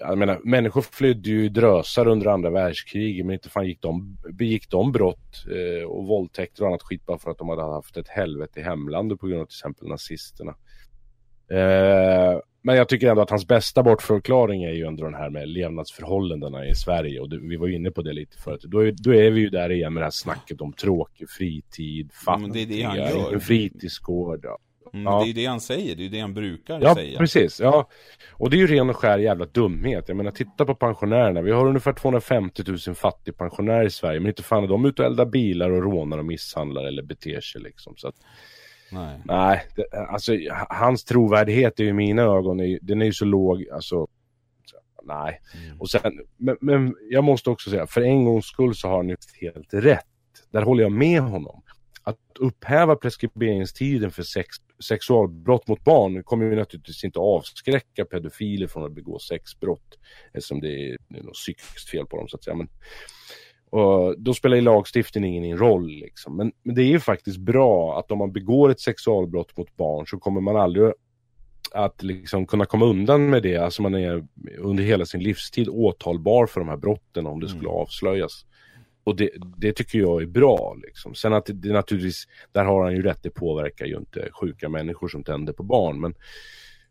Jag menar, människor flydde ju i drösar under andra världskriget men inte fan gick de, begick de brott eh, och våldtäkter och annat skit bara för att de hade haft ett helvete i hemlandet på grund av till exempel nazisterna. Eh, men jag tycker ändå att hans bästa bortförklaring är ju ändå den här med levnadsförhållandena i Sverige och det, vi var inne på det lite förut. Då är, då är vi ju där igen med det här snacket om tråkig fritid, fattiga, en fritidsgård. Ja. Mm, ja. Det är ju det han säger, det är ju det han brukar ja, säga. Ja, precis. Ja. Och det är ju ren och skär jävla dumhet. Jag menar, titta på pensionärerna. Vi har ungefär 250 000 fattigpensionärer i Sverige, men inte fan är de ute och eldar bilar och rånar och misshandlar eller beter sig liksom. Så att, Nej, Nej det, alltså hans trovärdighet är i mina ögon, den är ju så låg, alltså nej. Mm. Och sen, men, men, jag måste också säga, för en gångs skull så har han ju helt rätt. Där håller jag med honom. Att upphäva preskriberingstiden för sex, sexualbrott mot barn kommer ju naturligtvis inte avskräcka pedofiler från att begå sexbrott. Eftersom det är, det är något psykiskt fel på dem så att säga. Men, och då spelar ju lagstiftningen ingen roll. Liksom. Men, men, det är ju faktiskt bra att om man begår ett sexualbrott mot barn så kommer man aldrig att liksom kunna komma undan med det, alltså man är under hela sin livstid åtalbar för de här brotten om det skulle avslöjas. Och det, det tycker jag är bra. Liksom. Sen att det, det naturligtvis, där har han ju rätt, det påverkar ju inte sjuka människor som tänder på barn. Men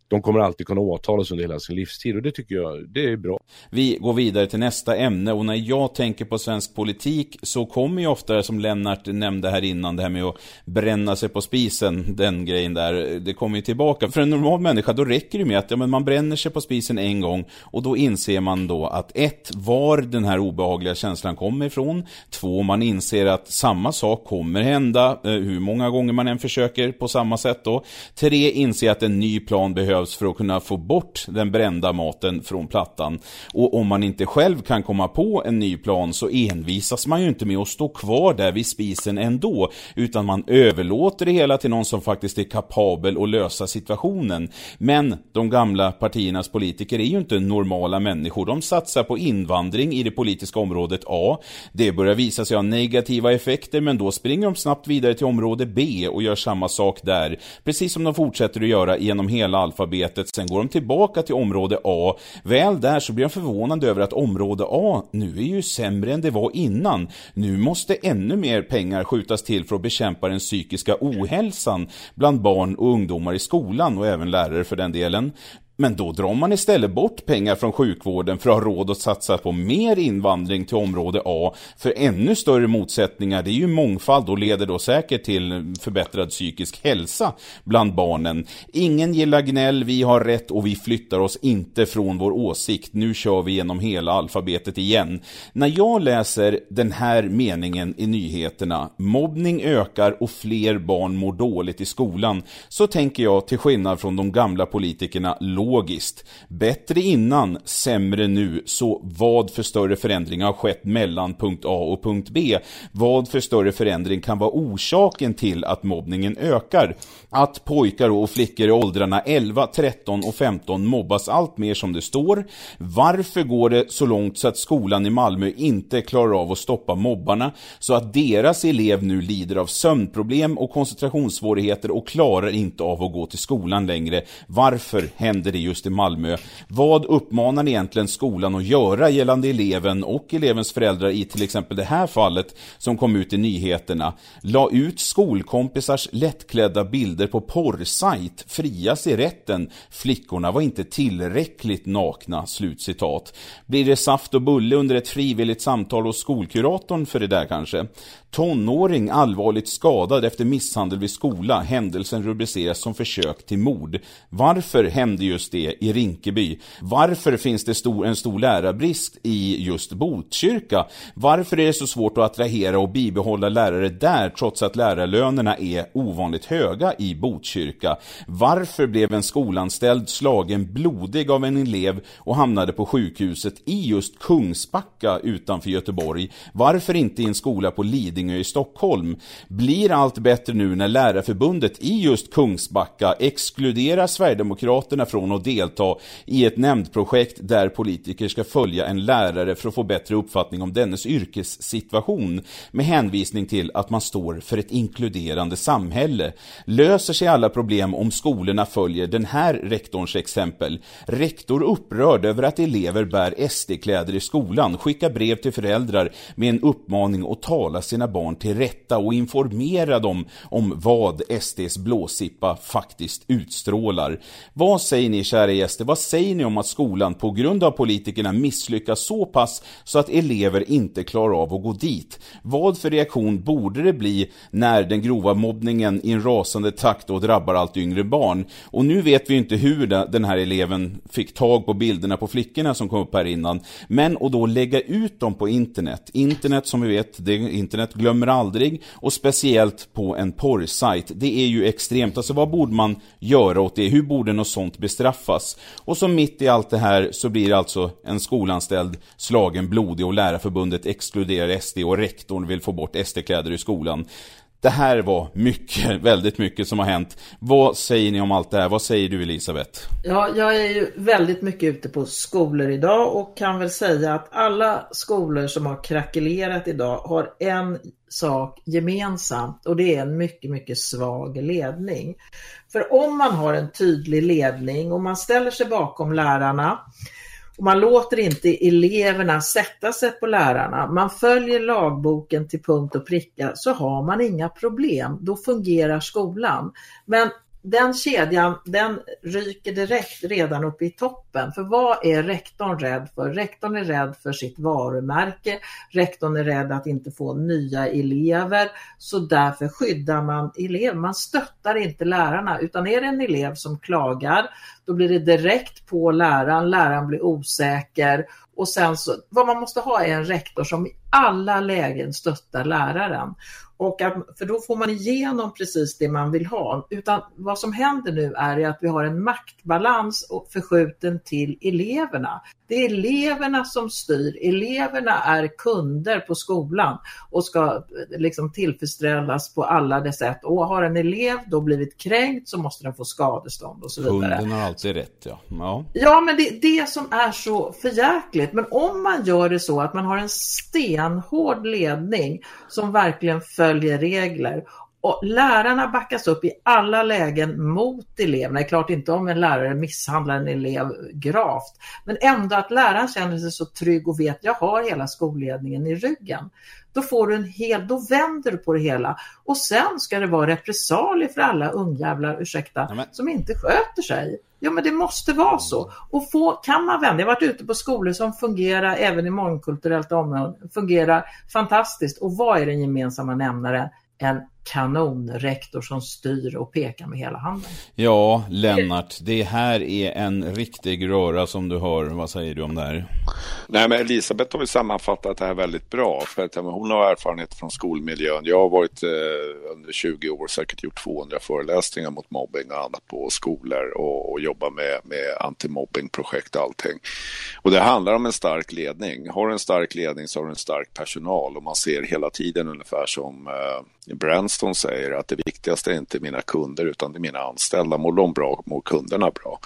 de kommer alltid kunna åtalas under hela sin livstid och det tycker jag, det är bra. Vi går vidare till nästa ämne och när jag tänker på svensk politik så kommer ju ofta, som Lennart nämnde här innan, det här med att bränna sig på spisen, den grejen där, det kommer ju tillbaka. För en normal människa, då räcker det med att ja, men man bränner sig på spisen en gång och då inser man då att ett, var den här obehagliga känslan kommer ifrån. Två, man inser att samma sak kommer hända, eh, hur många gånger man än försöker på samma sätt då. Tre, inser att en ny plan behövs behövs för att kunna få bort den brända maten från plattan. Och om man inte själv kan komma på en ny plan så envisas man ju inte med att stå kvar där vid spisen ändå, utan man överlåter det hela till någon som faktiskt är kapabel att lösa situationen. Men de gamla partiernas politiker är ju inte normala människor. De satsar på invandring i det politiska området A. Det börjar visa sig ha negativa effekter, men då springer de snabbt vidare till område B och gör samma sak där. Precis som de fortsätter att göra genom hela alfabetet alfabetet, sen går de tillbaka till område A. Väl där så blir de förvånade över att område A nu är ju sämre än det var innan. Nu måste ännu mer pengar skjutas till för att bekämpa den psykiska ohälsan bland barn och ungdomar i skolan och även lärare för den delen. Men då drar man istället bort pengar från sjukvården för att ha råd att satsa på mer invandring till område A. För ännu större motsättningar, det är ju mångfald och leder då säkert till förbättrad psykisk hälsa bland barnen. Ingen gillar gnäll, vi har rätt och vi flyttar oss inte från vår åsikt. Nu kör vi genom hela alfabetet igen. När jag läser den här meningen i nyheterna, mobbning ökar och fler barn mår dåligt i skolan, så tänker jag till skillnad från de gamla politikerna logiskt. Bättre innan, sämre nu, så vad för större förändring har skett mellan punkt A och punkt B? Vad för större förändring kan vara orsaken till att mobbningen ökar? Att pojkar och flickor i åldrarna 11, 13 och 15 mobbas allt mer som det står. Varför går det så långt så att skolan i Malmö inte klarar av att stoppa mobbarna så att deras elev nu lider av sömnproblem och koncentrationssvårigheter och klarar inte av att gå till skolan längre? Varför händer det just i Malmö? Vad uppmanar egentligen skolan att göra gällande eleven och elevens föräldrar i till exempel det här fallet som kom ut i nyheterna? La ut skolkompisars lättklädda bilder på porrsajt, frias i rätten. Flickorna var inte tillräckligt nakna. Slutcitat. Blir det saft och bulle under ett frivilligt samtal hos skolkuratorn för det där kanske? Tonåring allvarligt skadad efter misshandel vid skola. Händelsen rubriceras som försök till mord. Varför hände just det i Rinkeby? Varför finns det stor, en stor lärarbrist i just Botkyrka? Varför är det så svårt att attrahera och bibehålla lärare där trots att lärarlönerna är ovanligt höga i Botkyrka? Varför blev en skolanställd slagen blodig av en elev och hamnade på sjukhuset i just Kungsbacka utanför Göteborg? Varför inte i en skola på Lidingö i Stockholm? Blir allt bättre nu när Lärarförbundet i just Kungsbacka exkluderar Sverigedemokraterna från att delta i ett nämndprojekt där politiker ska följa en lärare för att få bättre uppfattning om dennes yrkessituation med hänvisning till att man står för ett inkluderande samhälle. Löser sig alla problem om skolorna följer den här rektorns exempel? Rektor upprörd över att elever bär SD-kläder i skolan, skickar brev till föräldrar med en uppmaning att tala sina barn till rätta och informera dem om vad SDs blåsippa faktiskt utstrålar. Vad säger ni kära gäster, vad säger ni om att skolan på grund av politikerna misslyckas så pass så att elever inte klarar av att gå dit? Vad för reaktion borde det bli när den grova mobbningen i en rasande takt och drabbar allt yngre barn? Och nu vet vi inte hur den här eleven fick tag på bilderna på flickorna som kom upp här innan. Men att då lägga ut dem på internet. Internet som vi vet, det, internet glömmer aldrig. Och speciellt på en porrsajt. Det är ju extremt. Alltså vad borde man göra åt det? Hur borde något sånt bestraffas? Och så mitt i allt det här så blir alltså en skolanställd slagen blodig och lärarförbundet exkluderar SD och rektorn vill få bort SD-kläder i skolan. Det här var mycket, *laughs* väldigt mycket som har hänt. Vad säger ni om allt det här? Vad säger du Elisabeth? Ja, jag är ju väldigt mycket ute på skolor idag och kan väl säga att alla skolor som har krackelerat idag har en sak gemensamt och det är en mycket, mycket svag ledning. För om man har en tydlig ledning och man ställer sig bakom lärarna och man låter inte eleverna sätta sig på lärarna. Man följer lagboken till punkt och pricka så har man inga problem. Då fungerar skolan. Men den kedjan den ryker direkt redan uppe i toppen. För vad är rektorn rädd för? Rektorn är rädd för sitt varumärke. Rektorn är rädd att inte få nya elever. Så därför skyddar man elever. Man stöttar inte lärarna utan är det en elev som klagar då blir det direkt på läraren. Läraren blir osäker och sen så, vad man måste ha är en rektor som i alla lägen stöttar läraren. Och att, för då får man igenom precis det man vill ha. Utan vad som händer nu är att vi har en maktbalans förskjuten till eleverna. Det är eleverna som styr. Eleverna är kunder på skolan och ska liksom tillfredsställas på alla de sätt. Och har en elev då blivit kränkt så måste den få skadestånd och så vidare. Kunden har alltid rätt, ja. Ja, ja men det är det som är så förjäkligt. Men om man gör det så att man har en stenhård ledning som verkligen följer regler och lärarna backas upp i alla lägen mot eleverna. Det är klart inte om en lärare misshandlar en elev gravt, men ändå att läraren känner sig så trygg och vet jag har hela skolledningen i ryggen. Då får du en hel, då vänder du på det hela och sen ska det vara repressalier för alla ungjävlar, ursäkta, Amen. som inte sköter sig. Ja men det måste vara så. Och få, kan man vända, jag har varit ute på skolor som fungerar även i mångkulturellt område, fungerar fantastiskt. Och vad är den gemensamma nämnaren? En kanonrektor som styr och pekar med hela handen. Ja, Lennart, det här är en riktig röra som du hör. Vad säger du om det här? Nej, men Elisabeth har väl sammanfattat det här väldigt bra. För att, hon har erfarenhet från skolmiljön. Jag har varit eh, under 20 år säkert gjort 200 föreläsningar mot mobbing och annat på skolor och, och jobbar med, med antimobbingprojekt och allting. Och det handlar om en stark ledning. Har du en stark ledning så har du en stark personal och man ser hela tiden ungefär som eh, Winston säger att det viktigaste är inte mina kunder utan det är mina anställda. Mår de bra mår kunderna bra.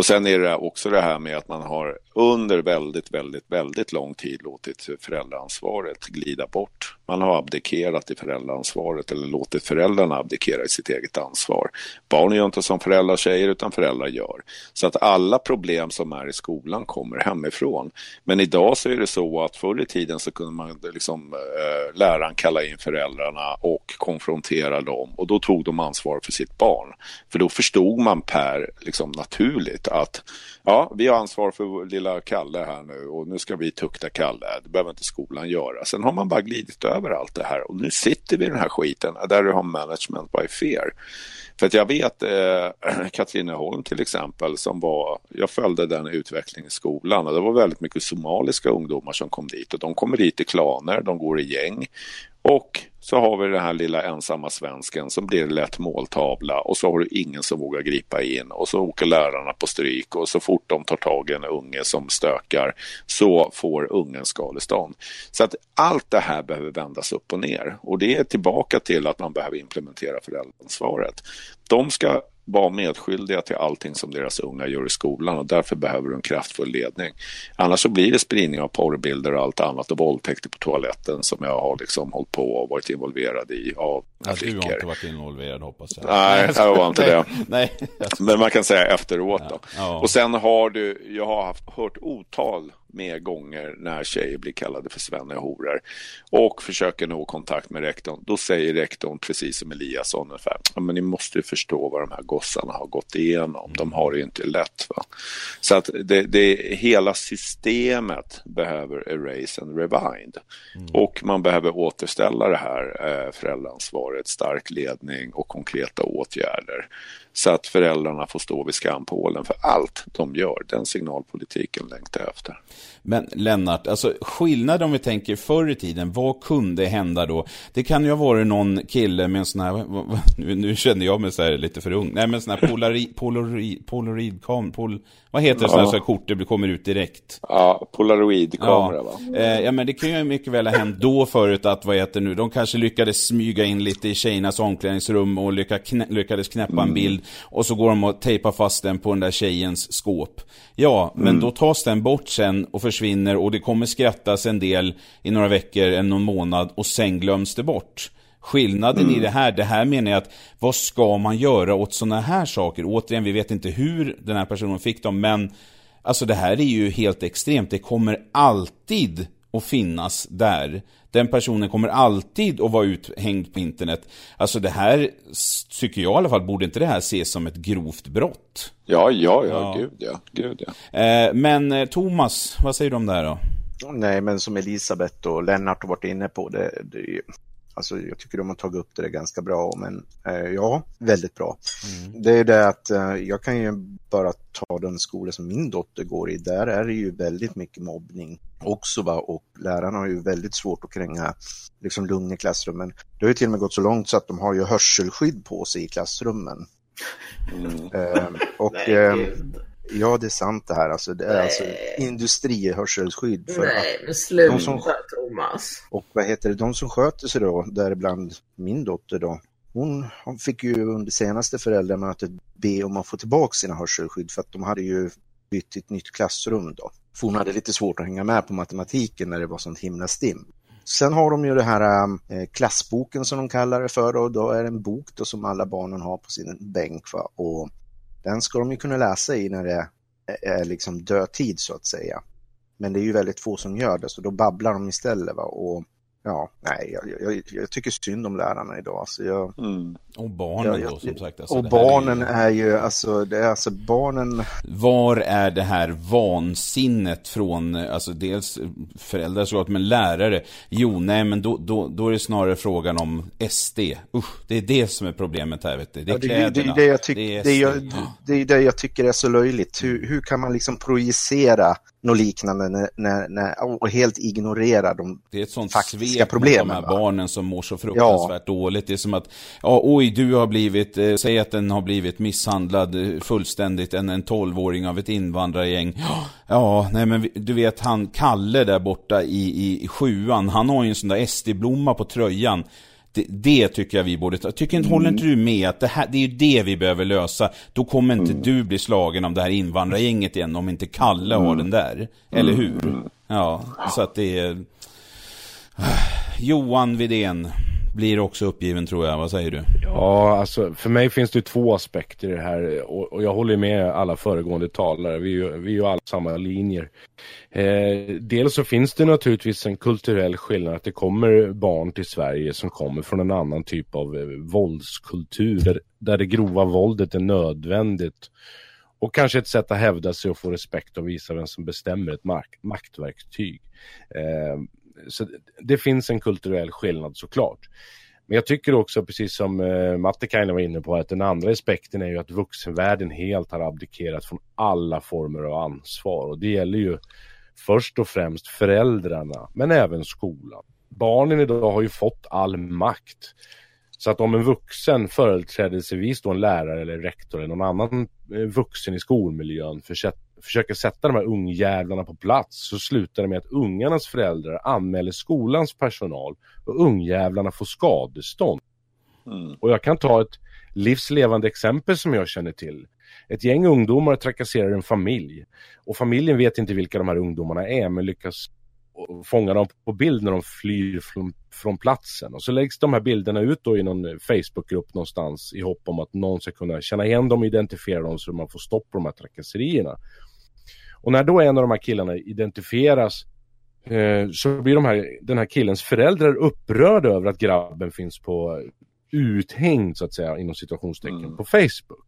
Och sen är det också det här med att man har under väldigt, väldigt, väldigt lång tid låtit föräldraansvaret glida bort. Man har abdikerat i föräldraansvaret eller låtit föräldrarna abdikera i sitt eget ansvar. Barn gör inte som föräldrar säger utan föräldrar gör. Så att alla problem som är i skolan kommer hemifrån. Men idag så är det så att förr i tiden så kunde man liksom äh, läraren kalla in föräldrarna och konfrontera dem och då tog de ansvar för sitt barn. För då förstod man per liksom naturligt att ja, vi har ansvar för lilla Kalle här nu och nu ska vi tukta Kalle. Det behöver inte skolan göra. Sen har man bara glidit över allt det här och nu sitter vi i den här skiten där du har management by fear. För att jag vet eh, *clears throat* Katrineholm till exempel som var, jag följde den utvecklingen i skolan och det var väldigt mycket somaliska ungdomar som kom dit och de kommer dit i klaner, de går i gäng och så har vi den här lilla ensamma svensken som blir lätt måltavla och så har du ingen som vågar gripa in och så åker lärarna på stryk och så fort de tar tag i en unge som stökar så får ungen skadestånd. Så att allt det här behöver vändas upp och ner och det är tillbaka till att man behöver implementera föräldraansvaret. De ska vara medskyldiga till allting som deras unga gör i skolan och därför behöver du en kraftfull ledning. Annars så blir det spridning av porrbilder och allt annat och våldtäkter på toaletten som jag har liksom hållit på och varit involverad i av Ja, du har inte varit involverad hoppas jag. Nej, jag var inte det. *laughs* Nej. Men man kan säga efteråt då. Ja. Och sen har du, jag har haft, hört otal mer gånger när tjejer blir kallade för svennehoror och försöker nå kontakt med rektorn. Då säger rektorn, precis som Eliasson, ungefär, ja, men ni måste ju förstå vad de här gossarna har gått igenom. De har det ju inte lätt. Va? Så att det, det, hela systemet behöver erase and rewind. Och man behöver återställa det här eh, föräldraansvaret, stark ledning och konkreta åtgärder. Så att föräldrarna får stå vid skampålen för allt de gör. Den signalpolitiken längtar jag efter. Men Lennart, alltså skillnaden om vi tänker förr i tiden, vad kunde hända då? Det kan ju ha varit någon kille med en sån här, nu, nu känner jag mig så här lite för ung, nej men sån här polari, polari, polaroidkam, pol, vad heter det Ja. sådana kort det kommer ut direkt? Ja, polaroidkamera Ja. va? Eh, ja men det kan ju mycket väl ha hänt då förut att, vad heter nu, de kanske lyckades smyga in lite i tjejernas omklädningsrum och lycka knä, lyckades knäppa en bild och så går de och tejpar fast den på den där tjejens skåp. Ja, men då tas den bort sen och försvinner och det kommer skrattas en del i några veckor, en någon månad och sen glöms det bort. Skillnaden i det här, det här menar jag att vad ska man göra åt sådana här saker? Återigen, vi vet inte hur den här personen fick dem, men alltså det här är ju helt extremt. Det kommer alltid att finnas där. Den personen kommer alltid att vara uthängd på internet. Alltså det här, tycker jag i alla fall, borde inte det här ses som ett grovt brott? Ja, ja, ja, Ja. gud ja. Gud ja. Eh, men eh, Thomas, vad säger du om det här då? Nej, men som Elisabeth och Lennart har varit inne på, det, det är ju- alltså jag tycker de har tagit upp det ganska bra, men eh, ja, väldigt bra. Det är det att eh, jag kan ju bara ta den skola som min dotter går i, där är det ju väldigt mycket mobbning också va? och lärarna har ju väldigt svårt att kränga liksom lugn i klassrummen. Det har ju till och med gått så långt så att de har ju hörselskydd på sig i klassrummen. Eh, och Nej, eh, gud. Ja, det är sant det här, alltså det är alltså industrihörselskydd för Nej, men sluta de som- Thomas. och vad heter det, de som sköter sig då, däribland min dotter då, hon, hon fick ju under senaste föräldramötet be om att få tillbaka sina hörselskydd för att de hade ju bytt till ett nytt klassrum då. För hon hade lite svårt att hänga med på matematiken när det var sånt himla stim. Sen har de ju det här eh, klassboken som de kallar det för och då är det en bok då som alla barnen har på sin bänk va? och den ska de ju kunna läsa i när det är liksom dödtid så att säga. Men det är ju väldigt få som gör det, så då babblar de istället. Va? Och ja, nej, jag, jag, jag tycker synd om lärarna idag. Alltså jag, Mm. Och barnen Ja, då, som sagt. Alltså, och här är ju- barnen är ju, alltså, det är alltså barnen, Var är det här vansinnet från, alltså dels föräldrar såklart, men lärare? Jo, nej, men då, då, då är det snarare frågan om SD. Usch, det är det som är problemet här, vet du. Det är Ja, det, är- det, kläderna. är det, jag tyck, det är det, jag, det är det jag tycker är så löjligt. Hur, hur kan man liksom projicera något liknande när, när, när, och helt ignorera dem? Det är ett sånt svek problemen, mot de här va? barnen som mår så fruktansvärt dåligt. Det är som att, ja, oj, du har blivit, eh, säg att den har blivit misshandlad eh, fullständigt, en, en 12-åring av ett invandrargäng. Ja, *gasps* Ja, nej men du vet han Kalle där borta i, i, i sjuan, han har ju en sån där SD-blomma på tröjan. Det, det tycker jag vi borde ta. Tycker inte, håller inte du med att det, här, det är ju det vi behöver lösa? Då kommer inte du bli slagen av det här invandrargänget igen om inte Kalle har den där. Eller hur? Ja, så att det är... Johan Vidén blir också uppgiven tror jag. Vad säger du? Ja, alltså för mig finns det två aspekter i det här och, och jag håller med alla föregående talare. Vi är ju, vi är ju alla samma linjer. Eh, dels så finns det naturligtvis en kulturell skillnad att det kommer barn till Sverige som kommer från en annan typ av eh, våldskultur där, där det grova våldet är nödvändigt. Och kanske ett sätt att hävda sig och få respekt och visa vem som bestämmer ett mark- maktverktyg. Eh, så det, finns en kulturell skillnad såklart. Men jag tycker också, precis som eh, Mattikainen var inne på, att den andra aspekten är ju att vuxenvärlden helt har abdikerat från alla former av ansvar. Och det gäller ju först och främst föräldrarna, men även skolan. Barnen idag har ju fått all makt. Så att om en vuxen, företrädelsevis då en lärare eller rektor eller någon annan eh, vuxen i skolmiljön försätter försöker sätta de här ungjävlarna på plats så slutar det med att ungarnas föräldrar anmäler skolans personal och ungjävlarna får skadestånd. Mm. Och jag kan ta ett livslevande exempel som jag känner till. Ett gäng ungdomar trakasserar en familj och familjen vet inte vilka de här ungdomarna är men lyckas fånga dem på bild när de flyr från, från platsen. Och så läggs de här bilderna ut då i någon Facebookgrupp någonstans i hopp om att någon ska kunna känna igen dem och identifiera dem så man får stopp på de här trakasserierna. Och när då en av de här killarna identifieras eh, så blir de här, den här killens föräldrar upprörda över att grabben finns på uthängd så att säga inom situationstecken Mm. på Facebook.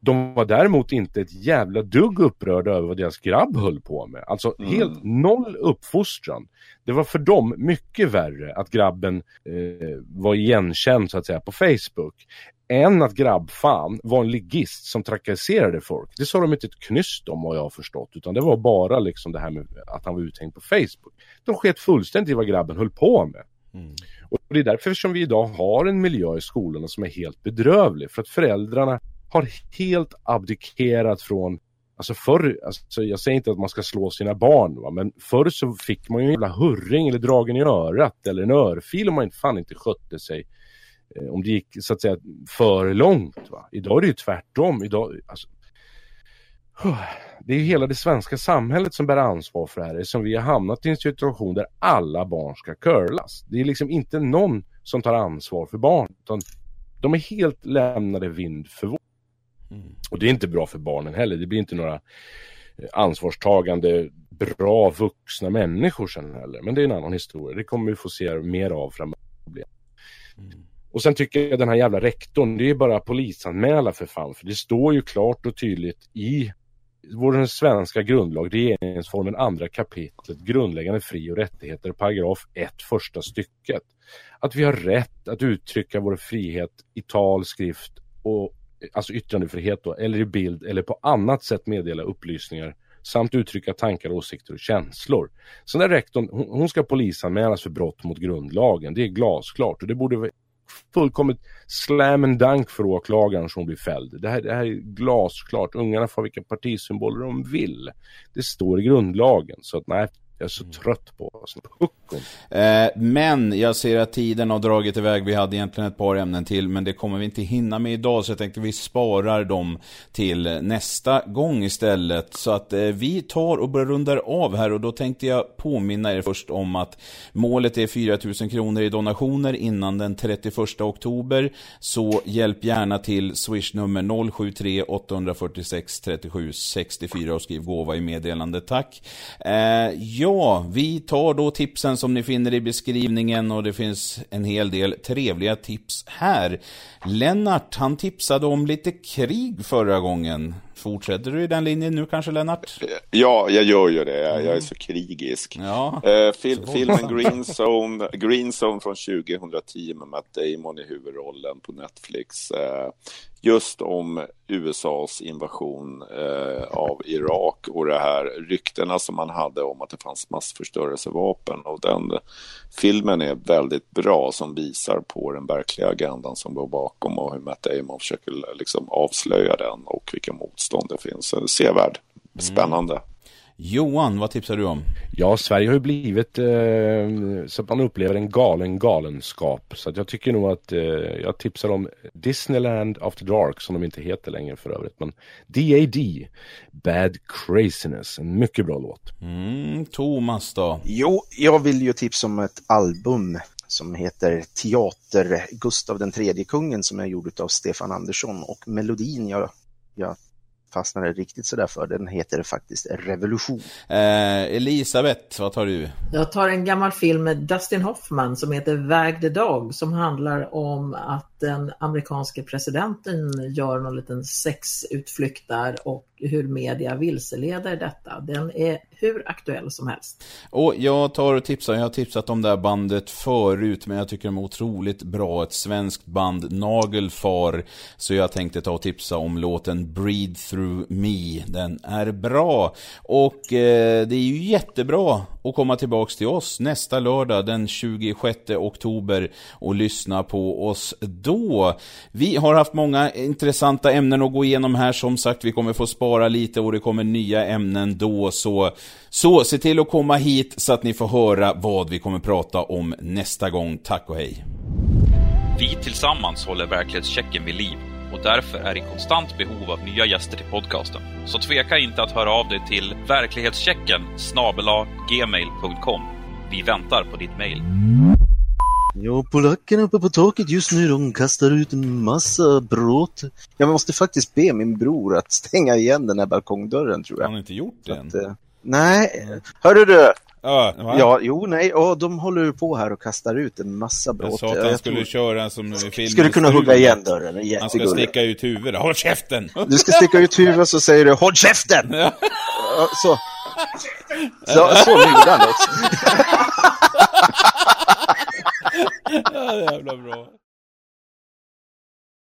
De var däremot inte ett jävla dugg upprörda över vad deras grabb höll på med. Alltså Mm. helt noll uppfostran. Det var för dem mycket värre att grabben eh, var igenkänd så att säga på Facebook. Än att grabbfan var en ligist som trakasserade folk. Det sa de inte ett knyst om vad jag har förstått. Utan det var bara liksom det här med att han var uthängd på Facebook. De sket fullständigt i vad grabben höll på med. Och det är därför som vi idag har en miljö i skolorna som är helt bedrövlig. För att föräldrarna har helt abdikerat från Alltså förr, alltså jag säger inte att man ska slå sina barn, va? men förr så fick man ju en jävla hurring eller dragen i örat eller en örfil om man fan inte skötte sig. Eh, om det gick så att säga för långt. Va? Idag är det ju tvärtom. Idag, alltså, *sighs* det är hela det svenska samhället som bär ansvar för det här. Som vi har hamnat i en situation där alla barn ska curlas. Det är liksom inte någon som tar ansvar för barn. Utan de är helt lämnade vind för våg. Mm. Och det är inte bra för barnen heller. Det blir inte några eh, ansvarstagande, bra vuxna människor sen heller. Men det är en annan historia. Det kommer vi få se mer av framöver. Mm. Och sen tycker jag den här jävla rektorn, det är bara polisanmäla för fan. För det står ju klart och tydligt i vår svenska grundlag, regeringsformen andra kapitlet, grundläggande fri och rättigheter, paragraf 1, första stycket. Att vi har rätt att uttrycka vår frihet i tal, skrift och alltså yttrandefrihet då, eller i bild eller på annat sätt meddela upplysningar samt uttrycka tankar, åsikter och känslor. Så den där rektorn, hon ska polisanmälas för brott mot grundlagen. Det är glasklart och det borde fullkomligt slam and dunk för åklagaren som blir fälld. Det här, det här är glasklart. Ungarna får vilka partisymboler de vill. Det står i grundlagen. Så att nej, jag är så mm. trött på oss. Eh, men jag ser att tiden har dragit iväg. Vi hade egentligen ett par ämnen till, men det kommer vi inte hinna med idag. Så jag tänkte vi sparar dem till nästa gång istället. Så att eh, vi tar och börjar runda av här och då tänkte jag påminna er först om att målet är 4000 kronor i donationer innan den 31 oktober. Så hjälp gärna till swishnummer 073 846 37 64 och skriv gåva i meddelande. Tack. Eh, ja, Ja, vi tar då tipsen som ni finner i beskrivningen och det finns en hel del trevliga tips här. Lennart, han tipsade om lite krig förra gången. Fortsätter du i den linjen nu kanske Lennart? Ja, jag gör ju det. Jag, jag är så krigisk. Ja, eh, fil filmen *laughs* Green Zone, Green Zone från 2010 med Matt Damon i huvudrollen på Netflix. Eh, just om USAs invasion eh, av Irak och det här ryktena som man hade om att det fanns massförstörelsevapen. Och den filmen är väldigt bra som visar på den verkliga agendan som går bakom och hur Matt Damon försöker liksom avslöja den och vilka motstånd det finns. Sevärd, spännande. Mm. Johan, vad tipsar du om? Ja, Sverige har ju blivit eh, så att man upplever en galen galenskap. Så att jag tycker nog att eh, jag tipsar om Disneyland After Dark, som de inte heter längre för övrigt. Men DAD, Bad Craziness, en mycket bra låt. Mm, Thomas då? Jo, jag vill ju tipsa om ett album som heter Teater Gustav den tredje kungen som är gjord av Stefan Andersson och melodin jag, jag fastnade riktigt sådär för. Den heter faktiskt Revolution. Eh, Elisabeth, vad tar du? Jag tar en gammal film med Dustin Hoffman som heter Väg the Dog som handlar om att den amerikanske presidenten gör någon liten sexutflykt där och hur media vilseleder detta. Den är hur aktuell som helst. Och jag tar och tipsar, jag har tipsat om det här bandet förut men jag tycker de är otroligt bra. Ett svenskt band, Nagelfar. Så jag tänkte ta och tipsa om låten Breathe Through Me. Den är bra. Och eh, det är ju jättebra att komma tillbaks till oss nästa lördag den 26 oktober och lyssna på oss då. Vi har haft många intressanta ämnen att gå igenom här som sagt. Vi kommer få spara lite och det kommer nya ämnen då så så se till att komma hit så att ni får höra vad vi kommer prata om nästa gång. Tack och hej. Vi tillsammans håller verklighetschecken vid liv och därför är i konstant behov av nya gäster till podcasten. Så tveka inte att höra av dig till verklighetschecken gmail.com. Vi väntar på ditt mail. Ja, polackerna uppe på taket just nu, de kastar ut en massa bråt. Jag måste faktiskt be min bror att stänga igen den här balkongdörren, tror jag. Han har inte gjort det än? uh, nej, hörru du! Ja, ja, jo, nej, och de håller på här och kastar ut en massa bråt. Jag sa att han skulle tror... köra som film. Skulle kunna hugga igen dörren, Han ska sticka ut huvudet. Håll käften! *laughs* Du ska sticka ut huvudet och så säger du Håll käften! Ja. Så. Så, så gjorde han också. *laughs* ja, jävla bra.